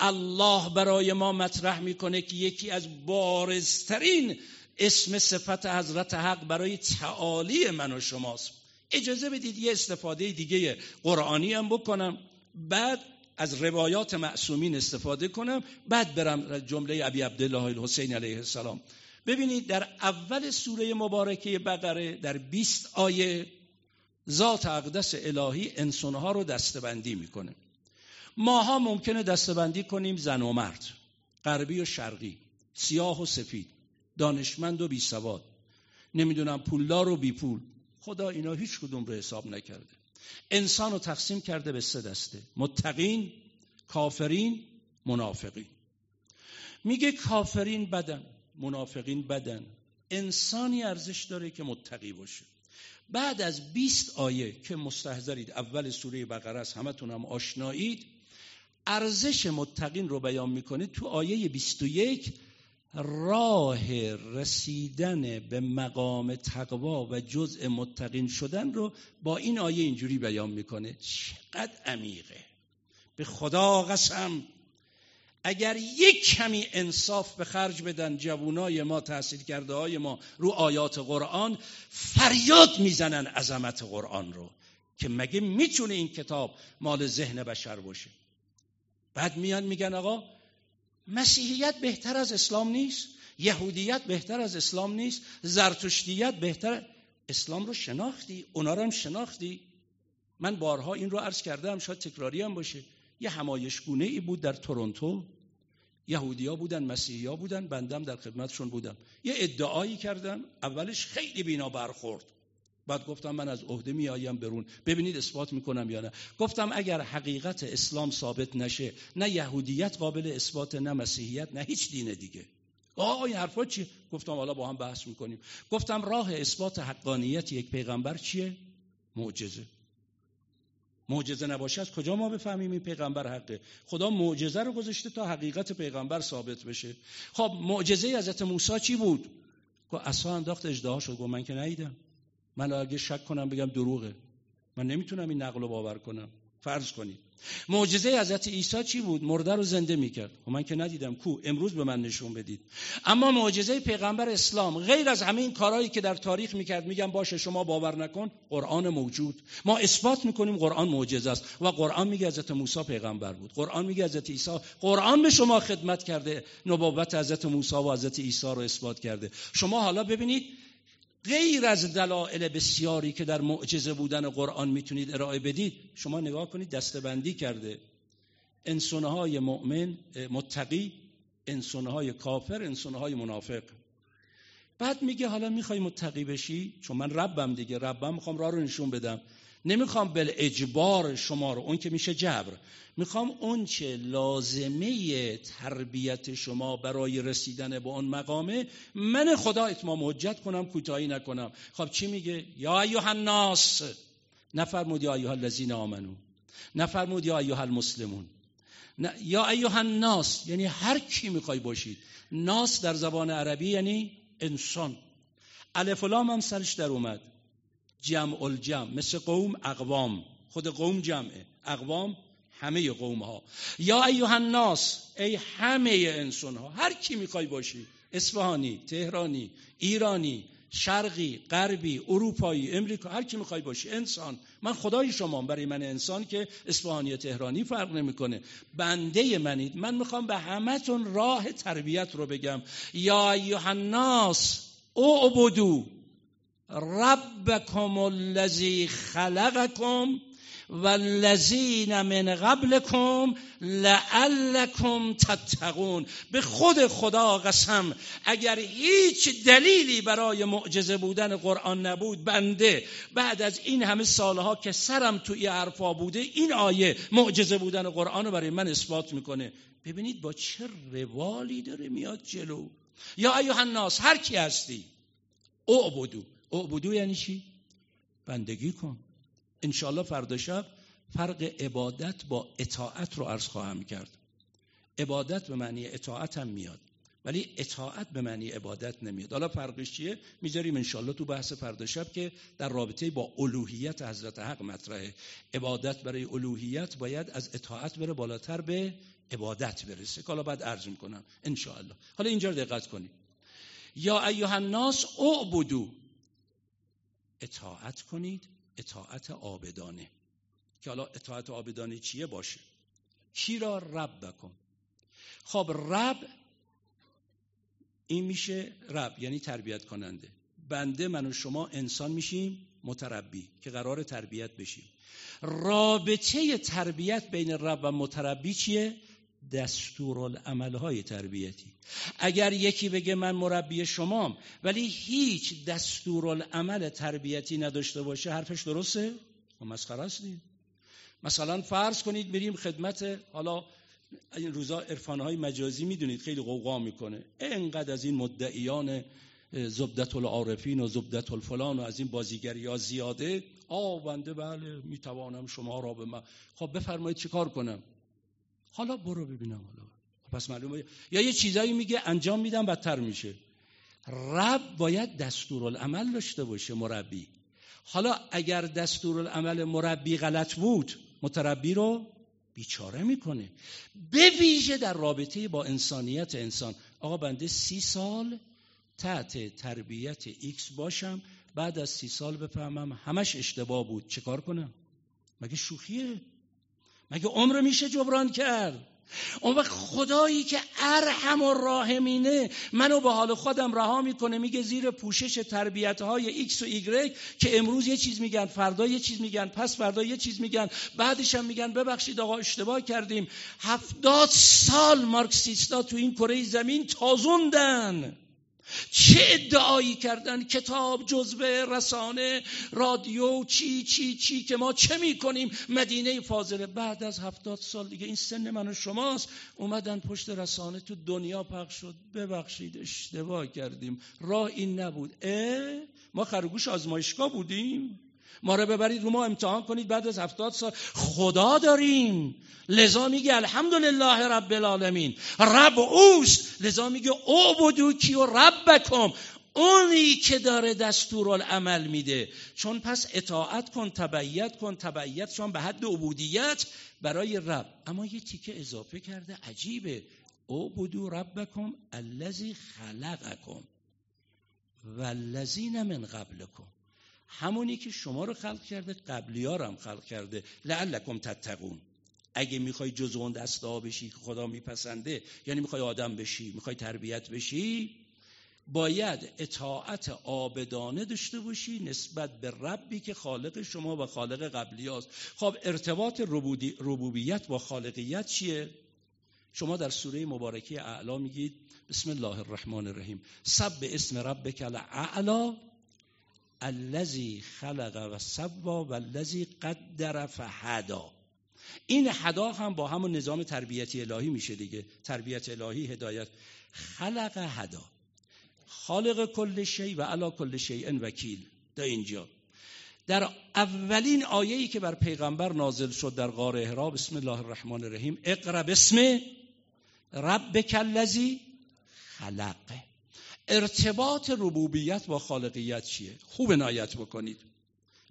A: الله برای ما مطرح می‌کنه که یکی از بارزترین اسم صفت حضرت حق برای تعالی من و شماست. اجازه بدید یه استفاده دیگه قرآنی هم بکنم. بعد از روایات معصومین استفاده کنم. بعد برم جمله ابی عبدالله الحسین علیه السلام. ببینید در اول سوره مبارکه بقره در 20 آیه ذات اقدس الهی انسانها رو دستبندی می‌کنه. ماها ممکنه دستبندی کنیم زن و مرد غربی و شرقی سیاه و سفید. دانشمند و بیسواد نمی‌دونم پولدار و بی پول خدا اینا هیچ کدوم رو حساب نکرده. انسان رو تقسیم کرده به سه دسته. متقین کافرین منافقین. میگه کافرین بدن منافقین بدن. انسانی ارزش داره که متقی باشه. بعد از 20 آیه که مستحضرید اول سوره بقره است همتون هم آشنایید. ارزش متقین رو بیان می‌کنه تو آیه 21 راه رسیدن به مقام تقوا و جزء متقین شدن رو با این آیه اینجوری بیان می‌کنه. چقدر عمیقه. به خدا قسم اگر یک کمی انصاف به خرج بدن جوانای ما تحصیل کرده های ما رو آیات قرآن فریاد می‌زنن عظمت قرآن رو که مگه می‌تونه این کتاب مال ذهن بشر باشه؟ بعد میان میگن آقا مسیحیت بهتر از اسلام نیست یهودیت بهتر از اسلام نیست زرتشتیت بهتر اسلام رو شناختی اونا رو هم شناختی. من بارها این رو عرض کردم شاید تکراری هم باشه. یه همایشگونه ای بود در تورنتو. یهودیا بودن مسیحیا بودن بندم در خدمتشون بودم. یه ادعایی کردم اولش خیلی بینا برخورد. بعد گفتم من از عهده میآیم برون. ببینید اثبات می‌کنم یا نه. گفتم اگر حقیقت اسلام ثابت نشه نه یهودیت قابل اثبات نه مسیحیت نه هیچ دین دیگه. آه این حرفا چیه گفتم حالا با هم بحث می‌کنیم. گفتم راه اثبات حقانیت یک پیغمبر چیه؟ معجزه. معجزه نباشه از کجا ما بفهمیم این پیغمبر حقه؟ خدا معجزه رو گذاشته تا حقیقت پیغمبر ثابت بشه. خب معجزه حضرت موسی چی بود؟ گفت عصا انداخت اجدها شد گفت من که ندیدم. من اگه شک کنم بگم دروغه. من نمی‌تونم این نقل رو باور کنم. فرض کنید. معجزه حضرت عیسی چی بود؟ مرده رو زنده می‌کرد. و خب من که ندیدم. کو؟ امروز به من نشون بدید. اما معجزه پیغمبر اسلام غیر از همه این کارهایی که در تاریخ می‌کرد میگم باشه شما باور نکن قرآن موجود. ما اثبات می‌کنیم قرآن معجزه است. و قرآن میگه حضرت موسی پیغمبر بود. قرآن میگه حضرت عیسی. قرآن به شما خدمت کرده. نبوت حضرت موسی و حضرت عیسی رو اثبات کرده. شما حالا ببینید غیر از دلایل بسیاری که در معجزه بودن قرآن می‌تونید ارائه بدید شما نگاه کنید دستبندی کرده. انسانهای مؤمن متقی انسانهای کافر انسانهای منافق. بعد میگه حالا می‌خوای متقی بشی؟ چون من ربم دیگه ربم می‌خوام راه رو نشون بدم. نمی‌خوام بل اجبار شما رو اون که میشه جبر. می‌خوام اون چه لازمه تربیت شما برای رسیدن به اون مقامه من خدا اتمام حجت کنم کوتاهی نکنم. خب چی میگه؟ یا ایها الناس نفرمود یا ایها الذین آمنو. نفرمود یا ایها المسلمون. یا ایها الناس یعنی هر کی می‌خوای باشید. ناس در زبان عربی یعنی انسان. الف لام هم سرش در اومد. جمع الجمع مثل قوم اقوام. خود قوم جمعه اقوام همه قوم ها یا ایوه الناس ای همه انسان ها هر کی می‌خوای باشی اصفهانی تهرانی ایرانی شرقی غربی اروپایی امریکا هر کی می‌خوای باشی انسان. من خدای شما برای من انسان که اصفهانی تهرانی فرق نمی‌کنه. بنده منید. من می‌خوام به همتون راه تربیت رو بگم. یا الناس او عبدو ربکم الذی خلقکم والذین من قبلکم لعلکم تتقون. به خود خدا قسم اگر هیچ دلیلی برای معجزه بودن قرآن نبود بنده بعد از این همه سالها که سرم توی حرفا بوده این آیه معجزه بودن قرآن رو برای من اثبات می‌کنه. ببینید با چه روالی داره میاد جلو. یا ایوه الناس هر کی هستی اعبدو. اعبدو یعنی چی؟ بندگی کن. انشاءالله فردا شب فرق عبادت با اطاعت رو عرض خواهم کرد. عبادت به معنی اطاعت هم میاد ولی اطاعت به معنی عبادت نمیاد. حالا فرقش چیه؟ می‌ذاریم انشالله تو بحث فردا شب که در رابطه با الوهیت حضرت حق مطرحه. عبادت برای الوهیت باید از اطاعت بره بالاتر به عبادت برسه. که حالا بعد عرض می‌کنم. انشاءالله. حالا اینجا رو دقت کنید. یا ایها الناس اعبدو. اطاعت کنید اطاعت آبدانه که حالا اطاعت آبدانه چیه؟ باشه. کی را رب بکن؟ خب رب این میشه رب یعنی تربیت کننده. بنده من و شما انسان میشیم متربی که قرار تربیت بشیم. رابطه تربیت بین رب و متربی چیه؟ دستورالعمل های تربیتی. اگر یکی بگه من مربی شمام ولی هیچ دستورالعمل تربیتی نداشته باشه حرفش درسته؟ خب مسخره است مثلا فرض کنید میریم خدمت حالا این روزا عرفانهای مجازی می‌دونید خیلی قوقا می‌کنه. اینقدر از این مدعیان زبدت العارفین و زبدت الفلان و از این بازیگری ها زیاده. آ بنده بله می‌توانم شما را به من خب بفرمایید چیکار کنم؟ حالا برو ببینم حالا. پس معلومه یا یه چیزایی میگه انجام میدم بدتر میشه. رب باید دستورالعمل داشته باشه مربی. حالا اگر دستورالعمل مربی غلط بود متربی رو بیچاره می‌کنه. به ویژه در رابطه با انسانیت انسان. آقا بنده سی سال تحت تربیت ایکس باشم بعد از سی سال بفهمم همش اشتباه بود. چه کار کنم؟ مگه شوخیه؟ مگه عمر میشه جبران کرد؟ اون وقت خدایی که ارحم الراحمینه منو به حال خودم رها می‌کنه میگه زیر پوشش تربیت های ایکس و ایگرگ که امروز یه چیز میگن فردا یه چیز میگن پس فردا یه چیز میگن بعدش هم میگن ببخشید آقا اشتباه کردیم. هفتاد سال مارکسیستا تو این کره زمین تازوندن. چه ادعایی کردن کتاب جزوه رسانه رادیو چی چی چی که ما چه می‌کنیم؟ مدینه فاضله بعد از هفتاد سال دیگه این سن من و شماست. اومدن پشت رسانه تو دنیا پخش شد. ببخشید اشتباه کردیم. راه این نبود. اه؟ ما خرگوش آزمایشگاه بودیم. ما رو ببرید رو ما امتحان کنید بعد از هفتاد سال. خدا داریم. لذا میگه الحمدلله رب العالمین. رب اوست. لذا میگه او بدو کی و ربکم. اونی که داره دستور العمل میده. چون پس اطاعت کن تبعیت کن تبعیت چون به حد عبودیت برای رب. اما یه تیکه اضافه کرده عجیبه. او بدو ربکم الذی خلقکم والذین من قبلکم. همونی که شما رو خلق کرده قبلی ها هم خلق کرده. لعلکم تتقون. اگه می‌خوای جز اون دسته بشی که خدا میپسنده یعنی می‌خوای آدم بشی می‌خوای تربیت بشی باید اطاعت آبدانه داشته باشی نسبت به ربی که خالق شما و خالق قبلی هاست خب ارتباط ربوبیت با خالقیت چیه؟ شما در سوره مبارکه اعلا میگید بسم الله الرحمن الرحیم. سب به اسم ربک الاعلا الذی خلق و سبا و الذی قدر فهدا. این حدا هم با همون نظام تربیتی الهی میشه دیگه. تربیت الهی هدایت. خلق هدا. خالق کل شی و علا کل شیء وکیل. در اینجا. در اولین آیه‌ای که بر پیغمبر نازل شد در غار احرا بسم الله الرحمن الرحیم اقرا بسم ربک الذی خلق. ارتباط ربوبیت با خالقیت چیه؟ خوب نایت بکنید.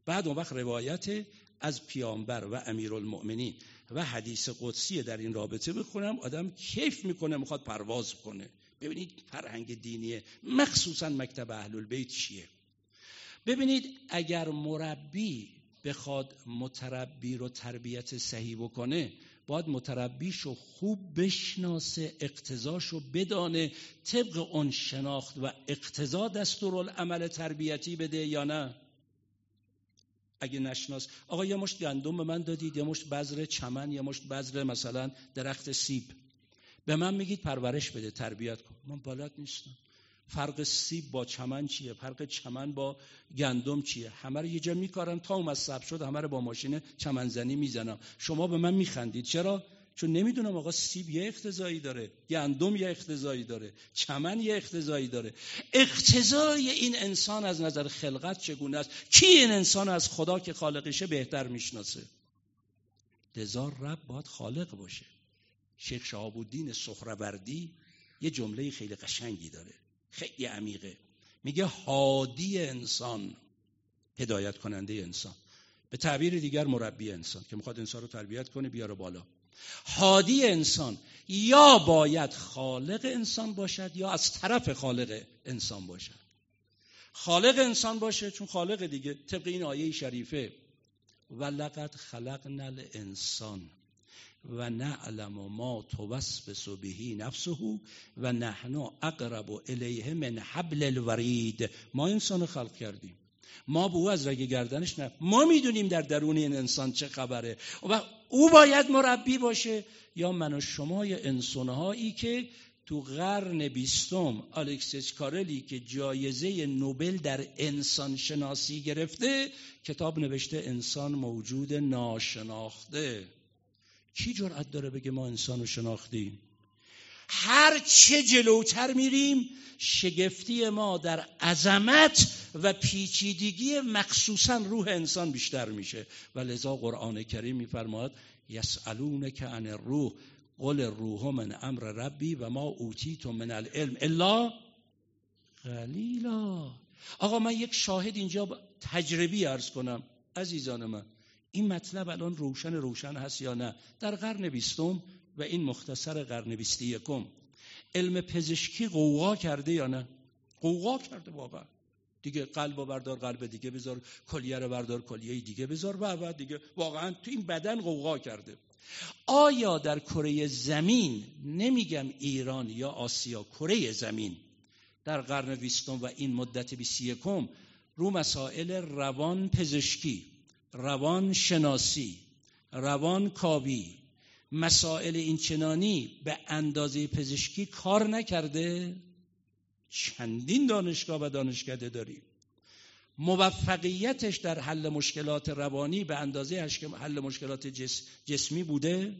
A: بعد اون وقت روایت از پیامبر و امیرالمؤمنین و حدیث قدسی در این رابطه بخونم آدم کیف می‌کنه می‌خواد پرواز کنه. ببینید فرهنگ دینیه. مخصوصا مکتب اهل البیت چیه؟ ببینید اگر مربی بخواد متربی رو تربیت صحیح بکنه باید متربیشو خوب بشناسه اقتضاشو بدانه طبق اون شناخت و اقتضا دستورالعمل تربیتی بده یا نه. اگه نشناس آقا یه مشت گندم به من دادید یه مشت بذر چمن یه مشت بذر مثلا درخت سیب. به من میگید پرورش بده تربیت کن. من بلد نیستم. فرق سیب با چمن چیه؟ فرق چمن با گندم چیه؟ همه رو یه جا میکارم تا اومد سب شد همه رو با ماشین چمنزنی می‌زنم شما به من میخندید. چرا؟ چون نمی‌دونم آقا سیب یه اختزایی داره گندم یه اختزایی داره چمن یه اختزایی داره. اختزای این انسان از نظر خلقت چگونه است؟ کی این انسان از خدا که خالقشه بهتر می‌شناسه؟ لذا رب باید خالق باشه. شیخ شهاب الدین سخربردی یه جمله خیلی قشنگی داره. خیلی عمیقه. میگه هادی انسان هدایت کننده انسان. به تعبیر دیگر مربی انسان که می‌خواد انسان رو تربیت کنه بیاره بالا. هادی انسان یا باید خالق انسان باشد یا از طرف خالق انسان باشد. خالق انسان باشه چون خالق دیگه. طبق این آیه شریفه ولقد خلقنا الانسان و نعلم ما توسوس بهی نفسه و نحن اقرب الیه من حبل الورید. ما انسان خلق کردیم. ما به او از رگ گردنش نه. ما می‌دونیم در درون این انسان چه خبره و او باید مربی باشه. یا من و شمای انسانهایی که تو قرن بیستم الکسیس کارلی که جایزه نوبل در انسان شناسی گرفته کتاب نوشته انسان موجود ناشناخته. کی جرأت داره بگه ما انسان رو شناختیم؟ هر چه جلوتر میریم شگفتی ما در عظمت و پیچیدگی مخصوصا روح انسان بیشتر میشه. و لذا قرآن کریم میفرماد یسالون که عن الروح قل الروح من امر ربی و ما اوتیت من العلم الا قلیلا. آقا من یک شاهد اینجا تجربی ارز کنم عزیزان من. این مطلب الان روشن روشن هست یا نه؟ در قرن بیستم و این مختصر قرن بیستی یکم. علم پزشکی قوقا کرده یا نه؟ قوقا کرده واقعا. دیگه قلب و بردار قلب دیگه بذار. کلیه رو بردار کلیه دیگه بذار. و بعد دیگه. واقعا تو این بدن قوقا کرده. آیا در کره زمین نمیگم ایران یا آسیا کره زمین؟ در قرن بیستم و این مدت بیسی یکم رو مسائل روان پزشکی روان شناسی روان کابی مسائل اینچنانی به اندازه پزشکی کار نکرده. چندین دانشگاه و دانشکده داریم. موفقیتش در حل مشکلات روانی به اندازه حل مشکلات جسمی بوده.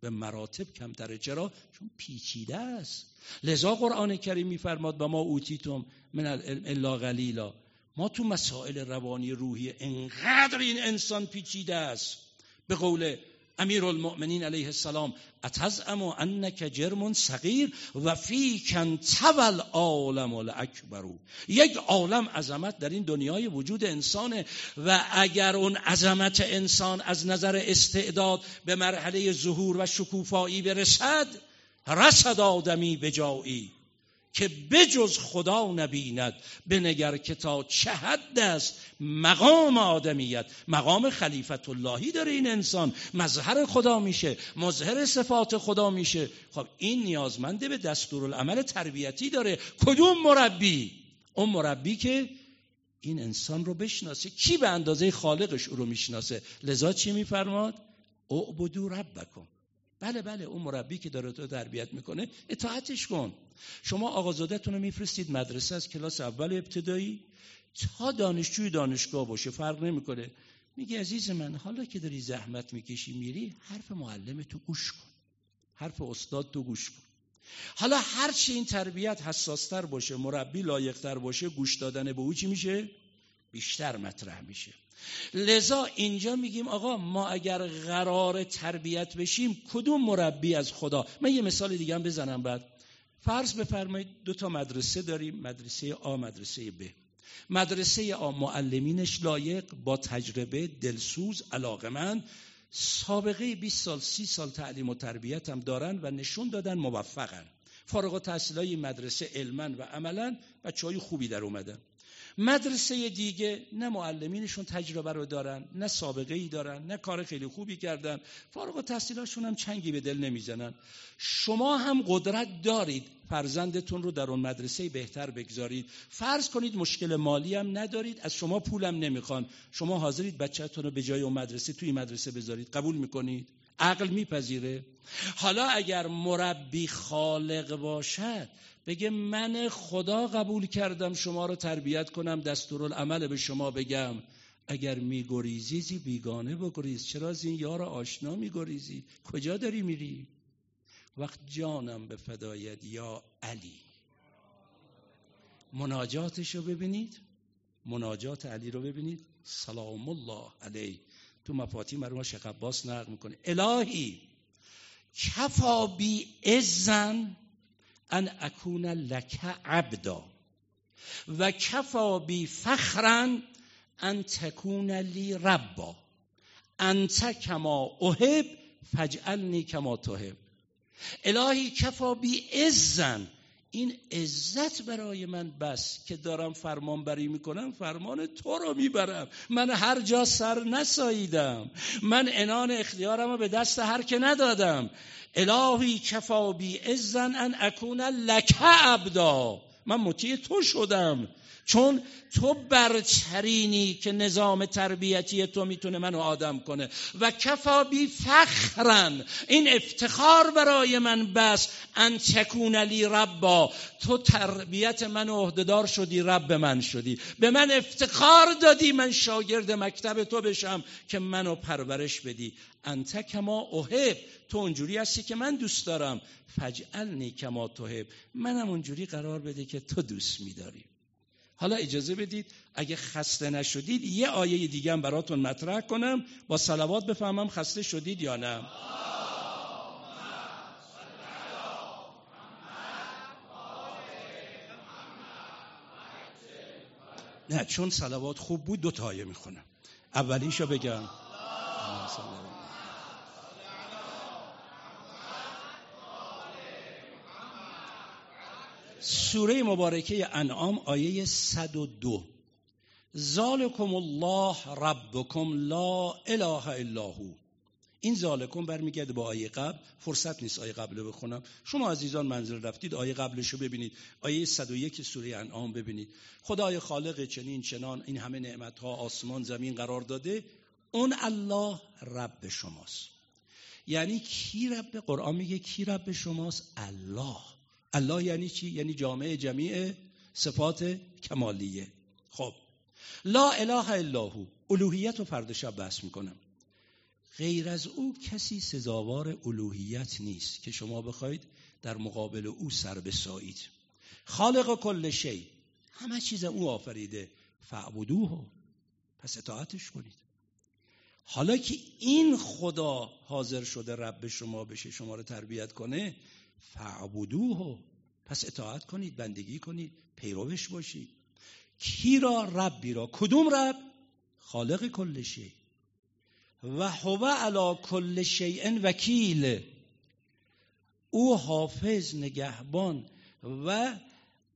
A: به مراتب کمتره. چرا؟ چون پیچیده است. لذا قرآن کریم میفرماد به ما اوتیتم من العلم الا قلیلا. ما تو مسائل روانی روحی انقدر این انسان پیچیده است. به قول امیر المؤمنین علیه السلام اتزعم انک جرم صغیر و فی کن تول عالم الاکبرو یک عالم عظمت در این دنیای وجود انسانه و اگر اون عظمت انسان از نظر استعداد به مرحله ظهور و شکوفایی برسد رسد آدمی به جایی. که بجز خدا نبیند بنگر که تا چه حد است مقام آدمیت. مقام خلیفت اللهی داره این انسان. مظهر خدا میشه مظهر صفات خدا میشه. خب این نیازمنده به دستورالعمل تربیتی داره. کدوم مربی؟ اون مربی که این انسان رو بشناسه. کی به اندازه خالقش او رو می‌شناسه؟ لذا چی میفرماد؟ اعبدو ربکم. بله بله اون مربی که داره تو تربیت می‌کنه اطاعتش کن. شما آقازادتون رو میفرستید مدرسه از کلاس اول ابتدایی. تا دانشجوی دانشگاه باشه فرق نمی‌کنه. میگه عزیز من حالا که داری زحمت می‌کشی میری حرف معلم تو گوش کن. حرف استاد تو گوش کن. حالا هرچی این تربیت حساستر باشه مربی لایقتر باشه گوش دادن به او چی میشه؟ بیشتر مطرح میشه. لذا اینجا میگیم آقا ما اگر قرار تربیت بشیم کدوم مربی از خدا؟ من یه مثال دیگه هم بزنم بعد. فرض بفرمایید دو تا مدرسه داریم مدرسه آ مدرسه ب. مدرسه آ معلمینش لایق با تجربه دلسوز علاقمند سابقه 20 سال 30 سال تعلیم و تربیت هم دارن و نشون دادن موفقن. فارغ التحصیلای مدرسه علما و عملا بچه های خوبی در اومدن. مدرسه دیگه نه معلمینشون تجربه رو دارن نه سابقه ای دارن نه کار خیلی خوبی کردن. فارغ تحصیلاشون هم چنگی به دل نمی‌زنن. شما هم قدرت دارید فرزندتون رو در اون مدرسه بهتر بگذارید. فرض کنید مشکل مالی هم ندارید از شما پولم نمی‌خوان. شما حاضرید بچهتون رو به جای اون مدرسه توی مدرسه بذارید. قبول می‌کنید؟ عقل میپذیره؟ حالا اگر مربی خالق باشد بگه من خدا قبول کردم شما رو تربیت کنم دستورالعمل به شما بگم. اگر میگریزی بیگانه بگریز. چرا از این یار آشنا میگریزی؟ کجا داری میری؟ وقت جانم به فدایت یا علی. مناجاتش رو ببینید. مناجات علی رو ببینید. سلام الله علیه. تو مفاتی مرموم شیخ عباس نقل می‌کنه. الهی کفا بی ازن ان اکون لک عبدا و کفا بی فخرا ان تکون لی ربا. انت کما احب فجعلنی کما تحب. الهی کفا بی ازن این عزت برای من بس که دارم فرمان بری می‌کنم فرمان تو رو می‌برم. من هر جا سر نساییدم. من انان اختیارم رو به دست هر که ندادم. الهی کفا بی ازن ان اکون لک عبدا. من مطیع تو شدم. چون تو برترینی که نظام تربیتی تو می‌تونه منو آدم کنه. و کفا بی فخرن. این افتخار برای من بس. ان تکون لی ربا. تو تربیت من عهدهدار شدی رب من شدی. به من افتخار دادی من شاگرد مکتب تو بشم که منو پرورش بدی. انت کما احب. تو اونجوری هستی که من دوست دارم. فجعلنی کما توهب منم اونجوری قرار بده که تو دوست میداری. حالا اجازه بدید اگه خسته نشدید یه آیه دیگه هم براتون مطرح کنم. با صلوات بفهمم خسته شدید یا نه. نه چون صلوات خوب بود دو تا آیه می‌خونم. اولیشو بگم. سوره مبارکه انعام آیه 102 ذالکم الله ربکم لا اله الا هو. این ذالکم برمیگرده با آیه قبل. فرصت نیست آیه قبل بخونم. شما عزیزان منزل رفتید آیه قبلش رو ببینید. آیه 101 سوره انعام ببینید. خدای خالق چنین چنان این همه نعمت ها آسمان زمین قرار داده. اون الله رب شماست. یعنی کی رب؟ قرآن میگه کی رب شماست؟ الله. الله یعنی چی؟ یعنی جامعه جمیع صفات کمالیه. خب. لا اله الا هو. الوهیت و فرد شب بحث می‌کنم. غیر از او کسی سزاوار الوهیت نیست که شما بخواید در مقابل او سر بسایید. خالق کل شی. همه چیز او آفریده. فعبدوه پس اطاعتش کنید. حالا که این خدا حاضر شده رب شما بشه شما رو تربیت کنه فعبدوه پس اطاعت کنید بندگی کنید پیروش باشید. کی را؟ ربی را. کدوم رب؟ خالق کل شی. و هو علا کل شیء وکیل. او حافظ نگهبان و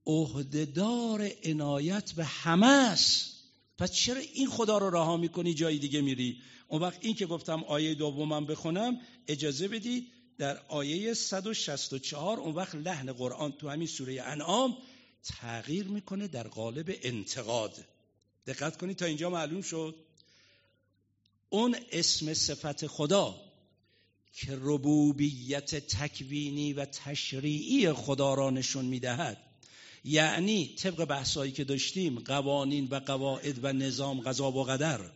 A: عهدهدار عنایت به همه است. پس چرا این خدا رو رها می‌کنی؟ جای دیگه میری. اون وقت این که گفتم آیه دومم بخونم اجازه بدید در آیه 164 اون وقت لحن قرآن تو همین سوره انعام تغییر می‌کنه در قالب انتقاد. دقت کنید تا اینجا معلوم شد. اون اسم صفت خدا که ربوبیت تکوینی و تشریعی خدا را نشون می‌دهد. یعنی طبق بحثایی که داشتیم قوانین و قواعد و نظام قضا و قدر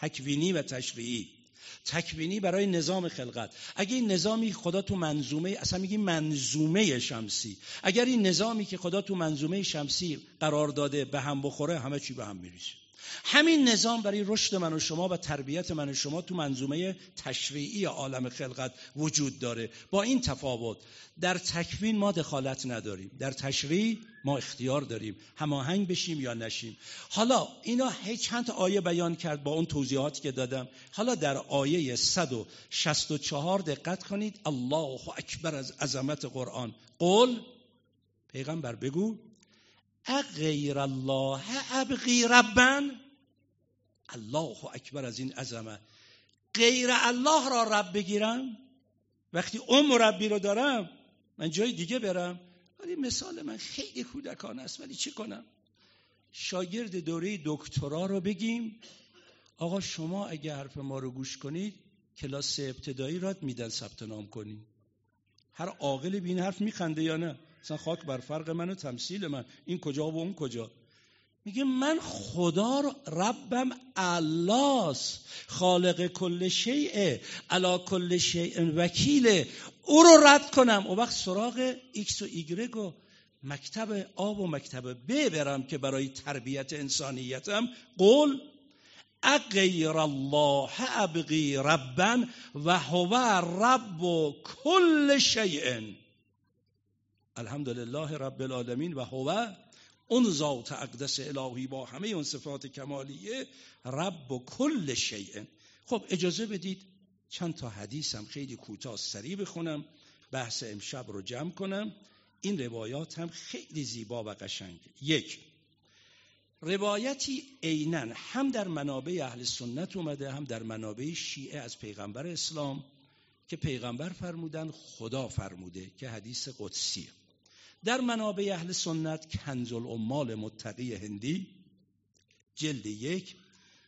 A: تکوینی و تشریعی. تکوینی برای نظام خلقت. اگه این نظامی خدا تو منظومه اصلا میگیم منظومه شمسی. اگر این نظامی که خدا تو منظومه شمسی قرار داده به هم بخوره همه چی به هم میریزه. همین نظام برای رشد من و شما و تربیت من و شما تو منظومه تشریعی عالم خلقت وجود داره. با این تفاوت در تکوین ما دخالت نداریم در تشریع ما اختیار داریم هماهنگ بشیم یا نشیم. حالا اینا هیچ چند آیه بیان کرد با اون توضیحاتی که دادم. حالا در آیه 164 دقت کنید. الله اکبر از عظمت قرآن. قول پیغمبر بگو اغیر الله ابغی ربن؟ الله اکبر از این عظمت غیر الله را رب بگیرم؟ وقتی اون مربی رو دارم من جای دیگه برم. ولی مثال من خیلی کودکانه است ولی چی کنم؟ شاگرد دوره دکترا رو بگیم. آقا شما اگه حرف ما رو گوش کنید کلاس ابتدایی راد میدن ثبت نام کنید هر عاقل بین حرف میخنده یا نه؟ مثلا خاک بر فرق من و تمثیل من. این کجا و اون کجا. میگه من خدا رو ربم الله خالق کل شیء علی کل شیء وکیله او رو رد کنم. و وقت سراغ ایکس و ایگرگ و مکتب آ و مکتب ب برم که برای تربیت انسانیتم. قل اغیر الله ابغی ربا و هو رب کل شیء. الحمدلله رب العالمین و هو اون ذات اقدس الهی با همه اون صفات کمالیه رب و کل شیء. خب اجازه بدید چند تا حدیثم خیلی کوتاه سریع بخونم بحث امشب رو جمع کنم. این روایات هم خیلی زیبا و قشنگ. یک روایتی عینا هم در منابع اهل سنت اومده هم در منابع شیعه از پیغمبر اسلام که پیغمبر فرمودن خدا فرموده که حدیث قدسیه در منابع اهل سنت کنز العمال متقی هندی جلد یک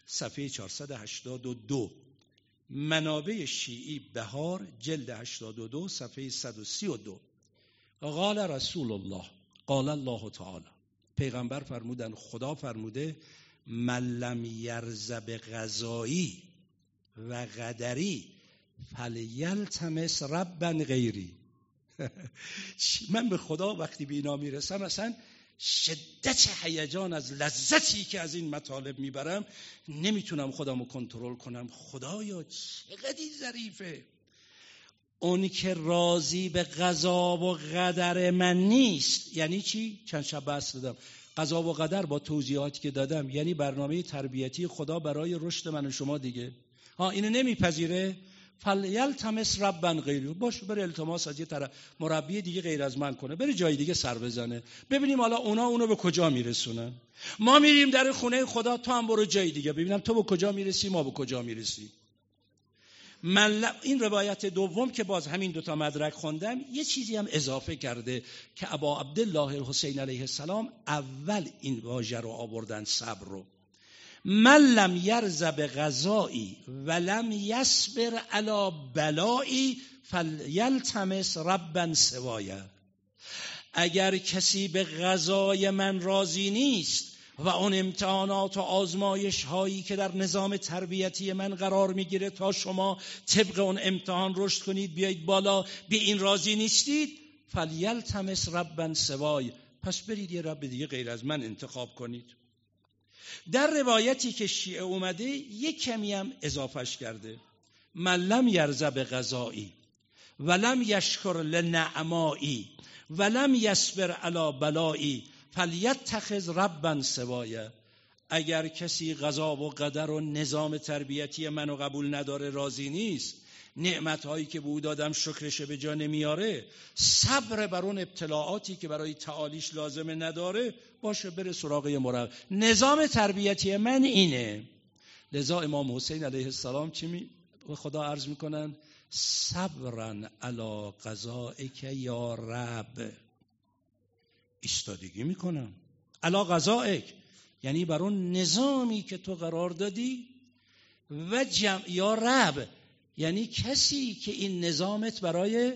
A: صفحه 482 منابع شیعی بهار جلد 82 صفحه 132 قال رسول الله قال الله تعالی پیغمبر فرمودن خدا فرموده ملم یرزب غذایی و قدری فلیلتمس ربا غیری. (laughs) من به خدا وقتی به اینا می‌رسم اصلا شدت هیجان از لذتی که از این مطالب می‌برم نمی‌تونم خودم رو کنترل کنم. خدایا چقدر ظریفه؟ اون که راضی به قضا و قدر من نیست. یعنی چی؟ چند شب بحث دادم. قضا و قدر با توضیحاتی که دادم یعنی برنامه تربیتی خدا برای رشد من و شما دیگه. ها اینو نمیپذیره؟ تمس ربن غیری. باش بره التماس از یه طرف. مربی دیگه غیر از من کنه. بره جای دیگه سر بزنه. ببینیم حالا اونا اونو به کجا میرسونن. ما میریم در خونه خدا تو هم برو جای دیگه. ببینم تو به کجا می‌رسی ما به کجا می‌رسی. من این روایت دوم که باز همین دوتا مدرک خوندم یه چیزی هم اضافه کرده که ابا عبدالله حسین علیه السلام اول این واژه رو آوردن صبر رو. من لم یرزب غذایی ولم یصبر علی بلایی فلیلتمس ربا سوایه اگر کسی به غذای من راضی نیست و اون امتحانات و آزمایش هایی که در نظام تربیتی من قرار می‌گیره تا شما طبق اون امتحان رشد کنید بیایید بالا به این راضی نیستید فلیلتمس ربا سوای. پس برید یه رب دیگه غیر از من انتخاب کنید. در روایتی که شیعه اومده یک کمی هم اضافش کرده. من لم یرزه به غذایی ولم یشکر لنعمایی ولم یصبر علی بلایی فلیتخذ ربا سوایه اگر کسی غذا و قدر و نظام تربیتی منو قبول نداره راضی نیست. نعمت هایی که به او دادم شکرش به جا نمیاره. صبر بر اون ابتلاعاتی که برای تعالیش لازمه نداره باشه بره سراغ مرب نظام تربیتی من اینه. لذا امام حسین علیه السلام چی می خدا عرض می‌کنن؟ صبرن علا قضائک یا رب. ایستادگی می‌کنم. علا قضائک. یعنی بر اون نظامی که تو قرار دادی و جمع یا رب. یعنی کسی که این نظامت برای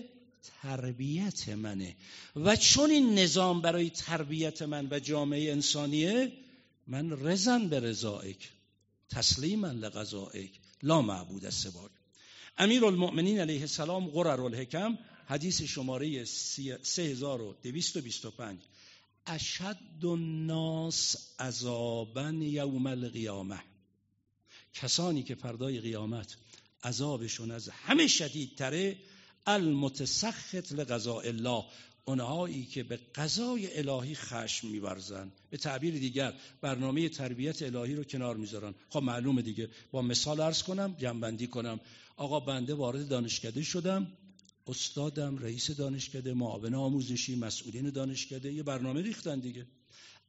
A: تربیت منه. و چون این نظام برای تربیت من و جامعه انسانیه من رزن به رضائک تسلیما لقضائک لا معبود سواک امیر المؤمنین علیه السلام قرر الحکم حدیث شماره 3225 اشد الناس عذابا یوم القیامه کسانی که فردای قیامت عذابشون از همه شدیدتره المتسخط لقضاء الله اونهایی که به قضای الهی خشم میورزن. به تعبیر دیگر برنامه تربیت الهی رو کنار می‌ذارن. خب معلومه دیگه. با مثال عرض کنم جنبندی کنم. آقا بنده وارد دانشکده شدم. استادم رئیس دانشکده معاون آموزشی مسئولین دانشکده. یه برنامه ریختن دیگه.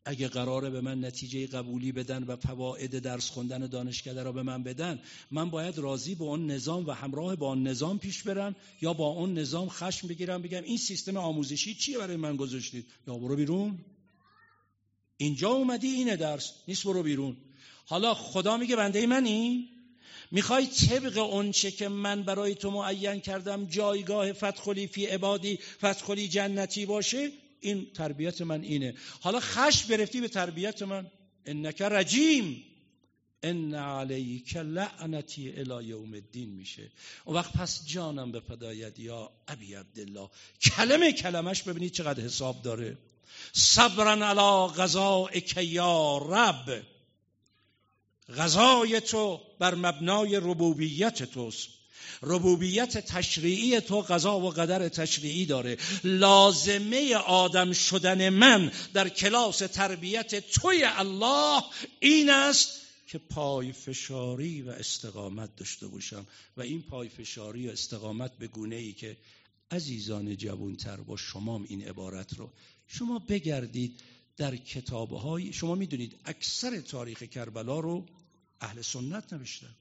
A: اگه قراره به من نتیجه قبولی بدن و فواید درس خوندن دانشکده را به من بدن من باید راضی به اون نظام و همراه با اون نظام پیش برم یا با اون نظام خشم بگیرم بگم این سیستم آموزشی چیه برای من گذاشتید؟ یا برو بیرون. اینجا اومدی اینه درس. نیست برو بیرون. حالا خدا میگه بنده منی؟ می‌خوای طبق اونچه که من برای تو معین کردم جایگاه فتخلی فی عبادی فتخلی جنتی باشه؟ این تربیت من اینه. حالا خش گرفتی به تربیت من. انک رجیم. ان علیک لعنتی الی یوم الدین میشه. اون وقت پس جانم به فدایت یا ابی عبدالله. کلمه کلمش ببینید چقدر حساب داره. صبرا علی غذائک یا رب. غذای تو بر مبنای ربوبیت توست. ربوبیت تشریعی تو قضا و قدر تشریعی داره. لازمه آدم شدن من در کلاس تربیت توی الله این است که پای فشاری و استقامت داشته باشم و این پای فشاری و استقامت به گونه ای که عزیزان جوانتر با شما این عبارت رو شما بگردید در کتابهای شما می‌دونید اکثر تاریخ کربلا رو اهل سنت نوشتن.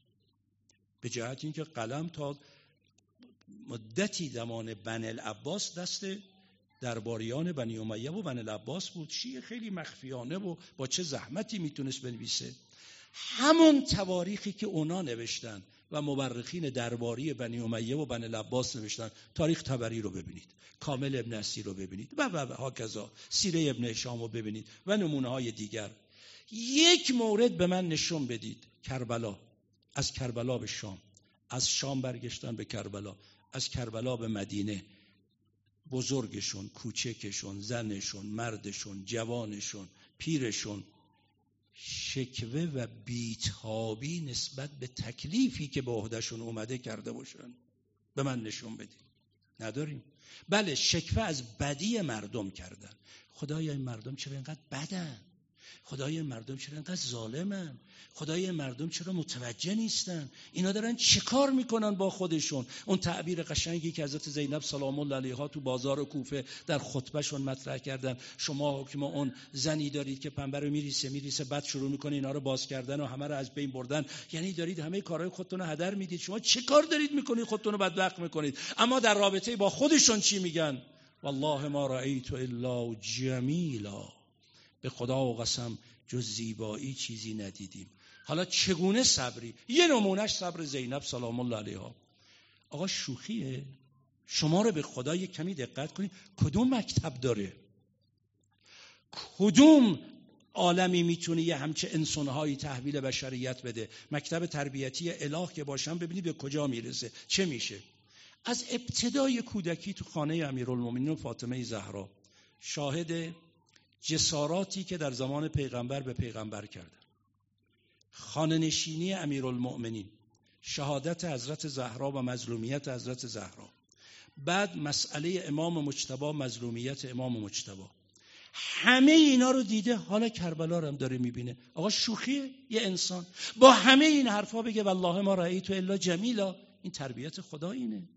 A: به جهت اینکه قلم تا مدتی زمان بن العباس دست درباریان بنی امیه و بن العباس بود. شیعه خیلی مخفیانه و با چه زحمتی می‌تونست بنویسه. همون تواریخی که اونا نوشتن و مورخین درباری بنی امیه و بن العباس نوشتن تاریخ تبری رو ببینید کامل ابن اسی رو ببینید و و هاکذا سیره ابن هشام رو ببینید و نمونه های دیگر. یک مورد به من نشون بدید کربلا. از کربلا به شام از شام برگشتن به کربلا از کربلا به مدینه. بزرگشون کوچکشون زنشون مردشون جوانشون پیرشون. شکوه و بیتابی نسبت به تکلیفی که به عهدهشون اومده کرده باشن. به من نشون بدید نداریم؟ بله شکوه از بدی مردم کردن. خدایا این مردم چرا اینقدر بدن؟ خدای مردم چرا انقدر ظالمن؟ خدای مردم چرا متوجه نیستن؟ اینا دارن چیکار می‌کنن با خودشون؟ اون تعبیر قشنگی که حضرت زینب سلام الله علیها تو بازار کوفه در خطبهشون مطرح کردن. شما حکم اون زنی دارید که پنبه رو میریسه میریسه بعد شروع می‌کنه اینا رو باز کردن و همه رو از بین بردن. یعنی دارید همه کارهای خودتون رو هدر می‌دید. شما چه کار دارید می‌کنید؟ خودتون رو بدبخت می‌کنید. اما در رابطه با خودشون چی میگن؟ والله ما رأیت الا جمیلا. به خدا و قسم جز زیبایی چیزی ندیدیم. حالا چگونه صبری؟ یه نمونهش صبر زینب سلام الله علیها. آقا شوخیه. شما رو به خدا یک کمی دقت کنید. کدوم مکتب داره؟ کدوم عالمی می‌تونه یه همچه انسانهایی تحویل بشریت بده؟ مکتب تربیتی اله که باشم ببینید به کجا می‌رسه. چه میشه؟ از ابتدای کودکی تو خانه امیرالمومنین و فاطمه زهرا. شاهد جساراتی که در زمان پیغمبر به پیغمبر کردن خاننشینی امیرالمؤمنین شهادت حضرت زهرا و مظلومیت حضرت زهرا. بعد مسئله امام مجتبا مظلومیت امام مجتبا همه اینا رو دیده حالا کربلا رو هم داره می‌بینه. آقا شوخیه یه انسان. با همه این حرفا بگه والله ما رأیت الا جمیلا. این تربیت خدا اینه.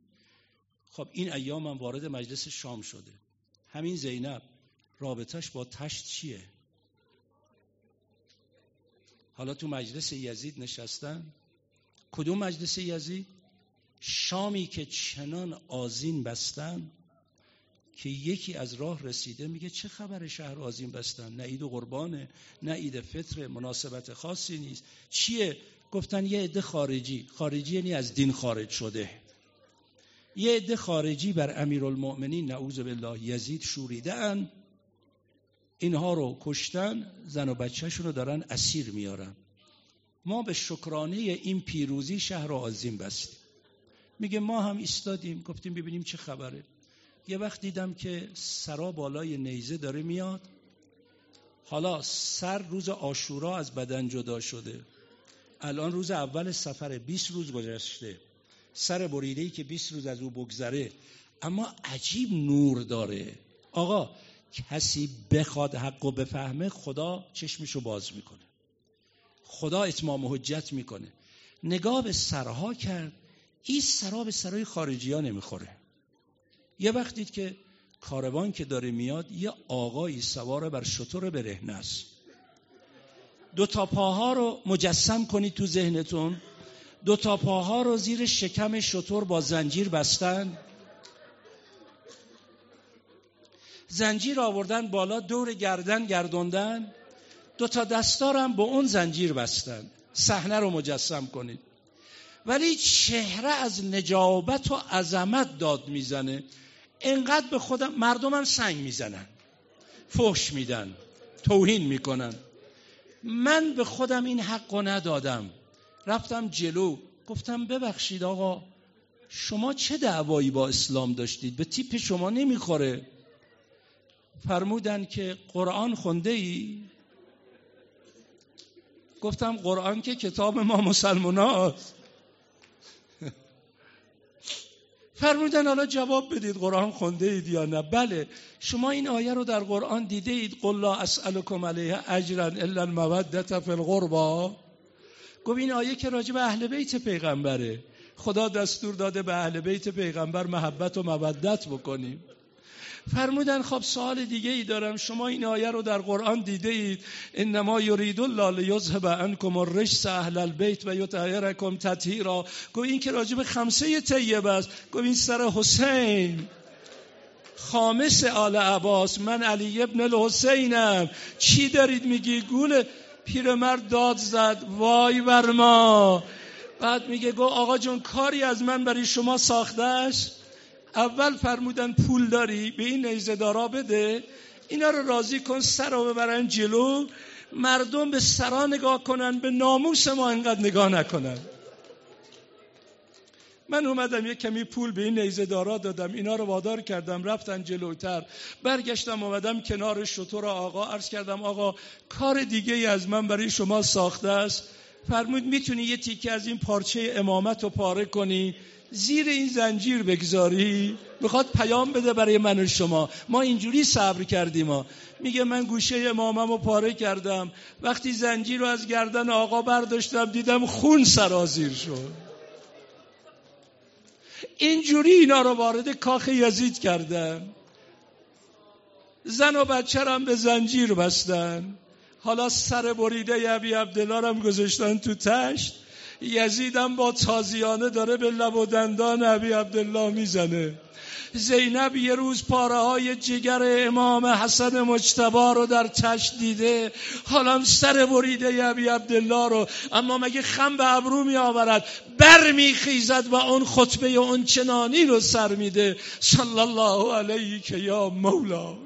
A: خب این ایام هم وارد مجلس شام شده. همین زینب. رابطش با تشت چیه؟ حالا تو مجلس یزید نشستن. کدوم مجلس یزید؟ شامی که چنان آزین بستن که یکی از راه رسیده میگه چه خبر شهر آزین بستن؟ نه عید قربانه نه عید فطر مناسبت خاصی نیست. چیه؟ گفتن یه عده خارجی. خارجی یعنی از دین خارج شده. یه عده خارجی بر امیرالمؤمنین نعوذ بالله یزید شوریدن اینها رو کشتن زن و بچهشون رو دارن اسیر میارن. ما به شکرانه این پیروزی شهر آزین بستیم. میگه ما هم ایستادیم گفتیم ببینیم چه خبره. یه وقت دیدم که سرا بالای نیزه داره میاد. حالا سر روز آشورا از بدن جدا شده. الان روز اول سفر 20 روز گذشته. سر بریده که 20 روز از او بگذره. اما عجیب نور داره. آقا کسی بخواد حق و بفهمه خدا چشمشو باز می‌کنه. خدا اتمام حجت می‌کنه. نگاه به سرها کرد این سرا به سرای خارجی ها نمی‌خوره. یه وقت دید که کاروان که داره میاد یه آقایی سوار بر شطور برهنه است. دو تا پاها رو مجسم کنید تو ذهنتون. دو تا پاها رو زیر شکم شطور با زنجیر بستن. زنجیر آوردن بالا دور گردن گردوندن. دو تا دستارم به اون زنجیر بستن. صحنه رو مجسم کنید. ولی چهره از نجابت و عظمت داد می‌زنه. انقدر به خودم مردمم سنگ می‌زنن. فحش میدن. توهین می‌کنن. من به خودم این حق ندادم. رفتم جلو. گفتم ببخشید آقا شما چه دعوایی با اسلام داشتید؟ به تیپ شما نمی‌خوره. فرمودن که قرآن خونده ای؟ گفتم قرآن که کتاب ما مسلمان هاست فرمودن حالا جواب بدید قرآن خونده اید یا نه. بله شما این آیه رو در قرآن دیده اید. قل لا اسألکم علیه اجرا الا المودت فی القربا گفت این آیه که راجع به اهل بیت پیغمبره. خدا دستور داده به اهل بیت پیغمبر محبت و مودت بکنیم. فرمودن خب سوال دیگه ای دارم. شما این آیه رو در قرآن دیده اید. انما یرید الله لیذهب عنکم الرجس اهل البیت و یطهرکم تطهیرا. گو این که راجب خمسه طیب است. گو این سر حسین. خامس آل عباس. من علی ابن الحسینم. چی دارید میگی؟ گول پیرمرد داد زد. وای بر ما. بعد میگه گو آقا جون کاری از من برای شما ساختش اول فرمودن پول داری به این نیزدارا بده اینا رو راضی کن سر رو ببرن جلو مردم به سرا نگاه کنن به ناموس ما انقدر نگاه نکنن. من اومدم یه کمی پول به این نیزدارا دادم اینا رو وادار کردم رفتن جلوتر. برگشتم اومدم کنار شطور آقا عرض کردم آقا کار دیگه ای از من برای شما ساخته است. فرمود می‌تونی یه تیکه از این پارچه امامت رو پاره کنی؟ زیر این زنجیر بگذاری. می‌خواد پیام بده برای من و شما. ما اینجوری صبر کردیم ما میگه من گوشه امامم رو پاره کردم. وقتی زنجیر رو از گردن آقا برداشتم دیدم خون سرازیر شد. اینجوری اینا رو وارد کاخ یزید کردن. زن و بچه به زنجیر بستن. حالا سر بریده ابی عبدالله هم گذاشتن تو تشت. یزیدم با تازیانه داره به لب و دندان عبی عبدالله می‌زنه. زینب یه روز پاره های جگر امام حسن مجتبا رو در چشم دیده. حالا سر بریده عبی عبدالله رو. اما مگه خم به ابرو می آورد بر می خیزد و اون خطبه اون چنانی رو سر میده. صلی الله علیه یا مولا.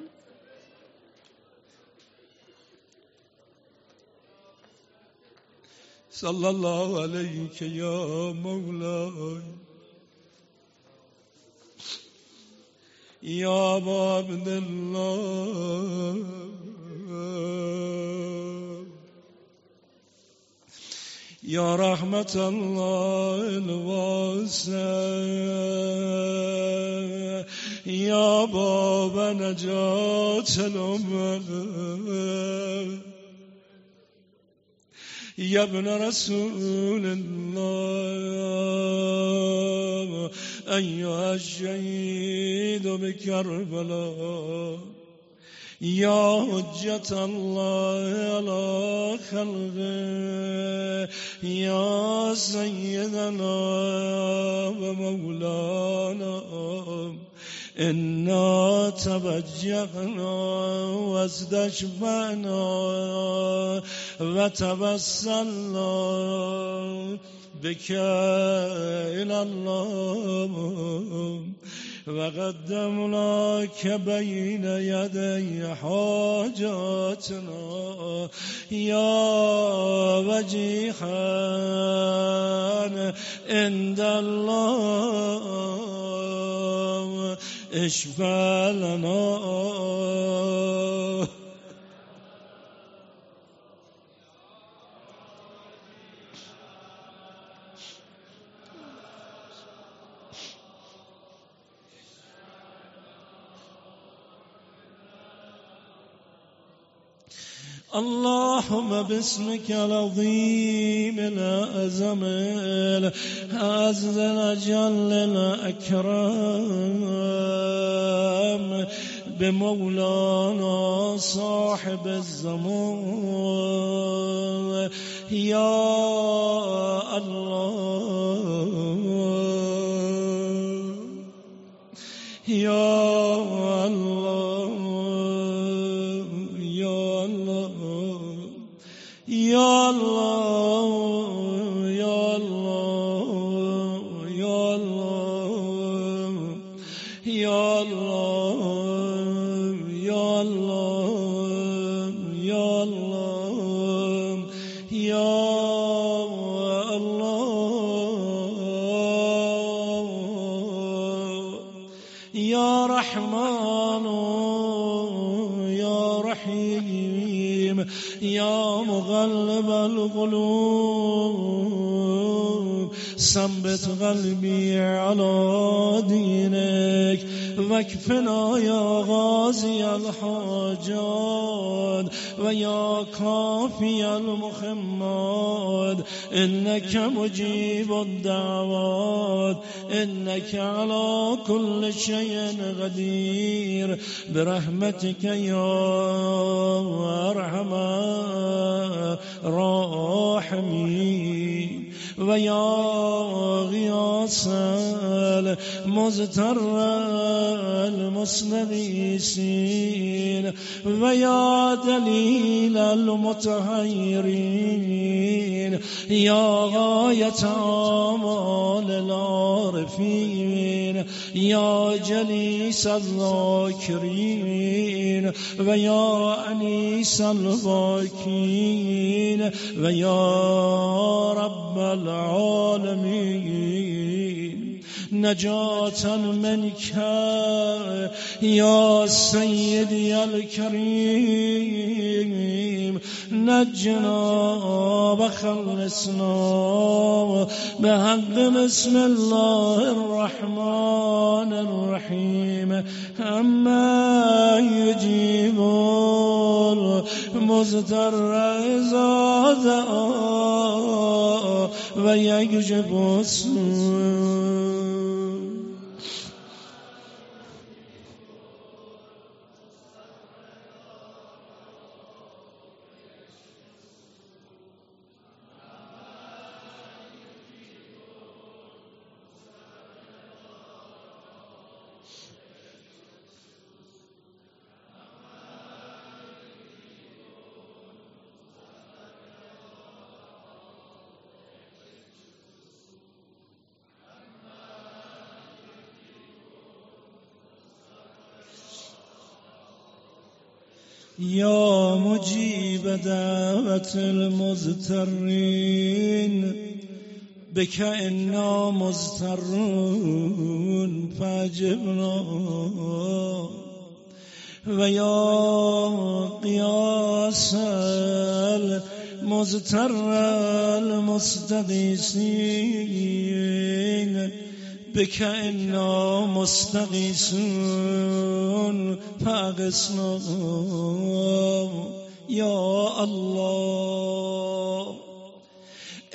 A: صلى الله عليك يا مولاي يا أبا عبد الله يا رحمة الله الواسع. يا باب نجاة الأمة يا ابن رسول الله أيها الشهيد بكربلاء يا حجة الله على خلقه يا سيدنا ومولانا. إنا توجهنا واستشفعنا وتوسلنا بك إلى الله. وقدمناك بين يدي حاجاتنا. يا وجيها عند الله. اشفع لنا اللهم باسمك العظيم الأعظم العز الأجل الأكرم بمولانا صاحب الزمان يا الله. يا الله. الله يا الله يا الله يا الله يا الله يا الله يا الله يا رحمن يا رحيم يا مغلب القلوب ثبت قلبي على دينك. واكفنا يا غازي الحاجات ويا كافي المخمات. إنك مجيب الدعوات. إنك على كل شيء قدير برحمتك يا أرحم الراحمين ويا غياث المزتر المسنديسين ويا دليل المتحيرين يا غاية آمال العارفين یا جلیس الذاکرین و یا انیس الواکین و یا رب العالمین. نجاة منك يا سيدي الكريم نجنا وخلصنا بحق بسم الله الرحمن الرحيم أما يجيب المزدر إذا دعا ويجب السوء. يا مجيب دعوة المضطرين بك إنا مضطرون فاجبنا ويا قياس مزتر المستقیسین بك إنا مستغيثون فأغثنا يا الله.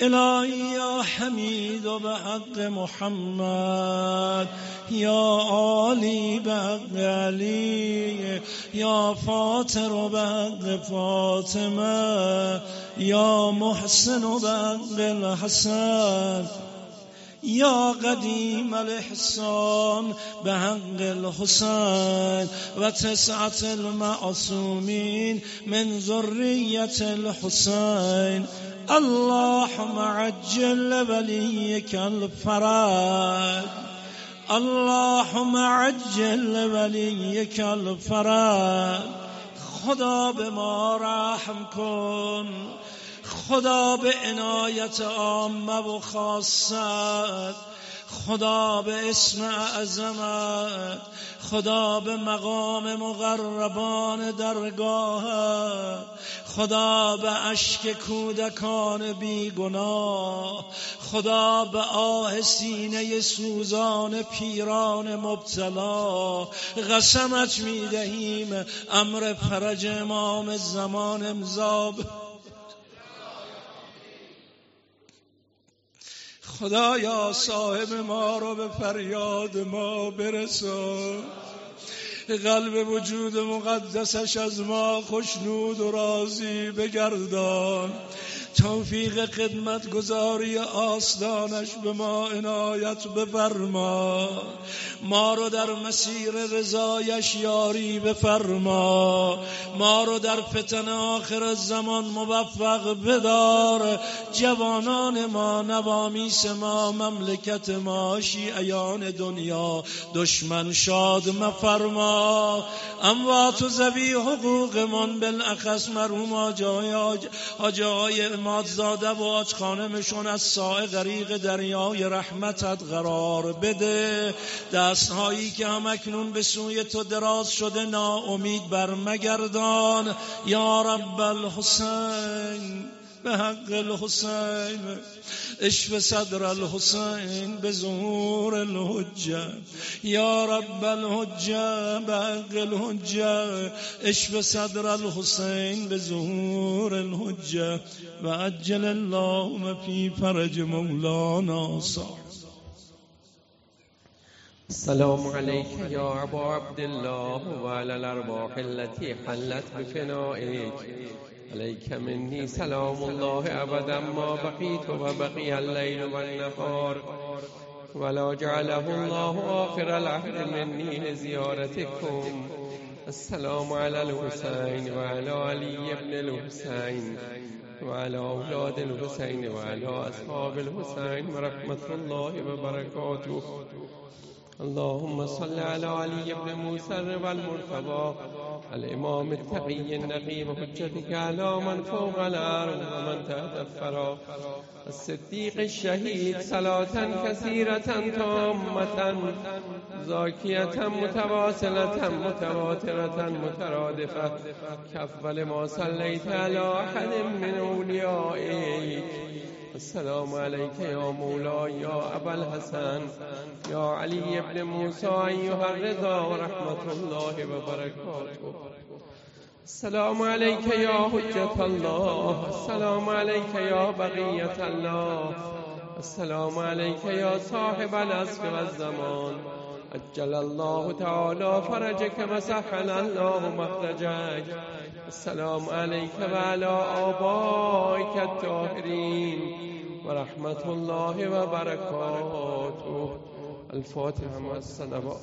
A: إلهي يا حميد بحق محمد. يا علي بحق علي يا فاطر بحق فاطمة يا محسن بحق الحسن. یا قدیم الاحسان به حق الحسین و تسعت المعصومین من ذریت الحسین. اللهم عجل وليك الفرج اللهم عجل وليك الفرج خدا به ما رحم کن. خدا به عنایت عامه و خاصت. خدا به اسم اعظمت. خدا به مقام مقربان درگاه خدا به اشک کودکان بیگناه. خدا به آه سینه سوزان پیران مبتلا. قسمت می‌دهیم امر فرج امام زمان امزاب خدایا صاحب ما رو به فریاد ما برسون قلب وجود مقدسش از ما خوشنود و راضی بگردان. توفیق خدمت گذاری آستانش به ما عنایت بفرما. ما رو در مسیر رضایش یاری بفرما. ما رو در فتن آخر زمان موفق بدار. جوانان ما نوامیس ما مملکت ما شیعیان دنیا. دشمن شاد مفرما. اموات و زوی حقوق من بالاخص مرحوم آجای آجای زاده و آج خانمشون از سای غریق دریای رحمتت قرار بده. دستهایی که هم اکنون به سوی تو دراز شده ناامید برمگردان. یا رب الحسین. به حق الحسین اشف صدر الحسین به ظهور الحجه. یا رب الحجه به حق الحجه اشف صدر الحسین به ظهور الحجه. و عجل اللهم فی فرج مولانا صاحب.
B: السلام عليك يا أبا عبد الله وعلى الأرواح التي حلت بفنائك عليك مني سلام الله أبدا ما بقيت وبقي الليل والنهار ولا جعله الله آخر العهد مني لزيارتكم السلام على الحسين وعلى علي بن الحسين وعلى أولاد الحسين وعلى أصحاب الحسين ورحمة الله وبركاته اللهم صل على علي بن موسى والمرتضى الإمام التقي النقي وحجتك على من فوق الأرض ومن تحت الثرى. الصديق الشهيد صلاة كثيرة تامة زاكية متواصلة متواترة مترادفة. كفل ما صليت على أحد من أوليائك. السلام عليك يا مولاي يا أبا الحسن. يا علي بن موسى أيها الرضا ورحمة الله وبركاته. السلام عليك يا حجة الله. السلام عليك يا بقية الله. السلام عليك يا صاحب العصر والزمان. أجل الله تعالى فرجك وسهل الله مخرجك. السلام عليك وعلى آبائك الطاهرين ورحمة الله وبركاته. الفاتحة مع الصلوات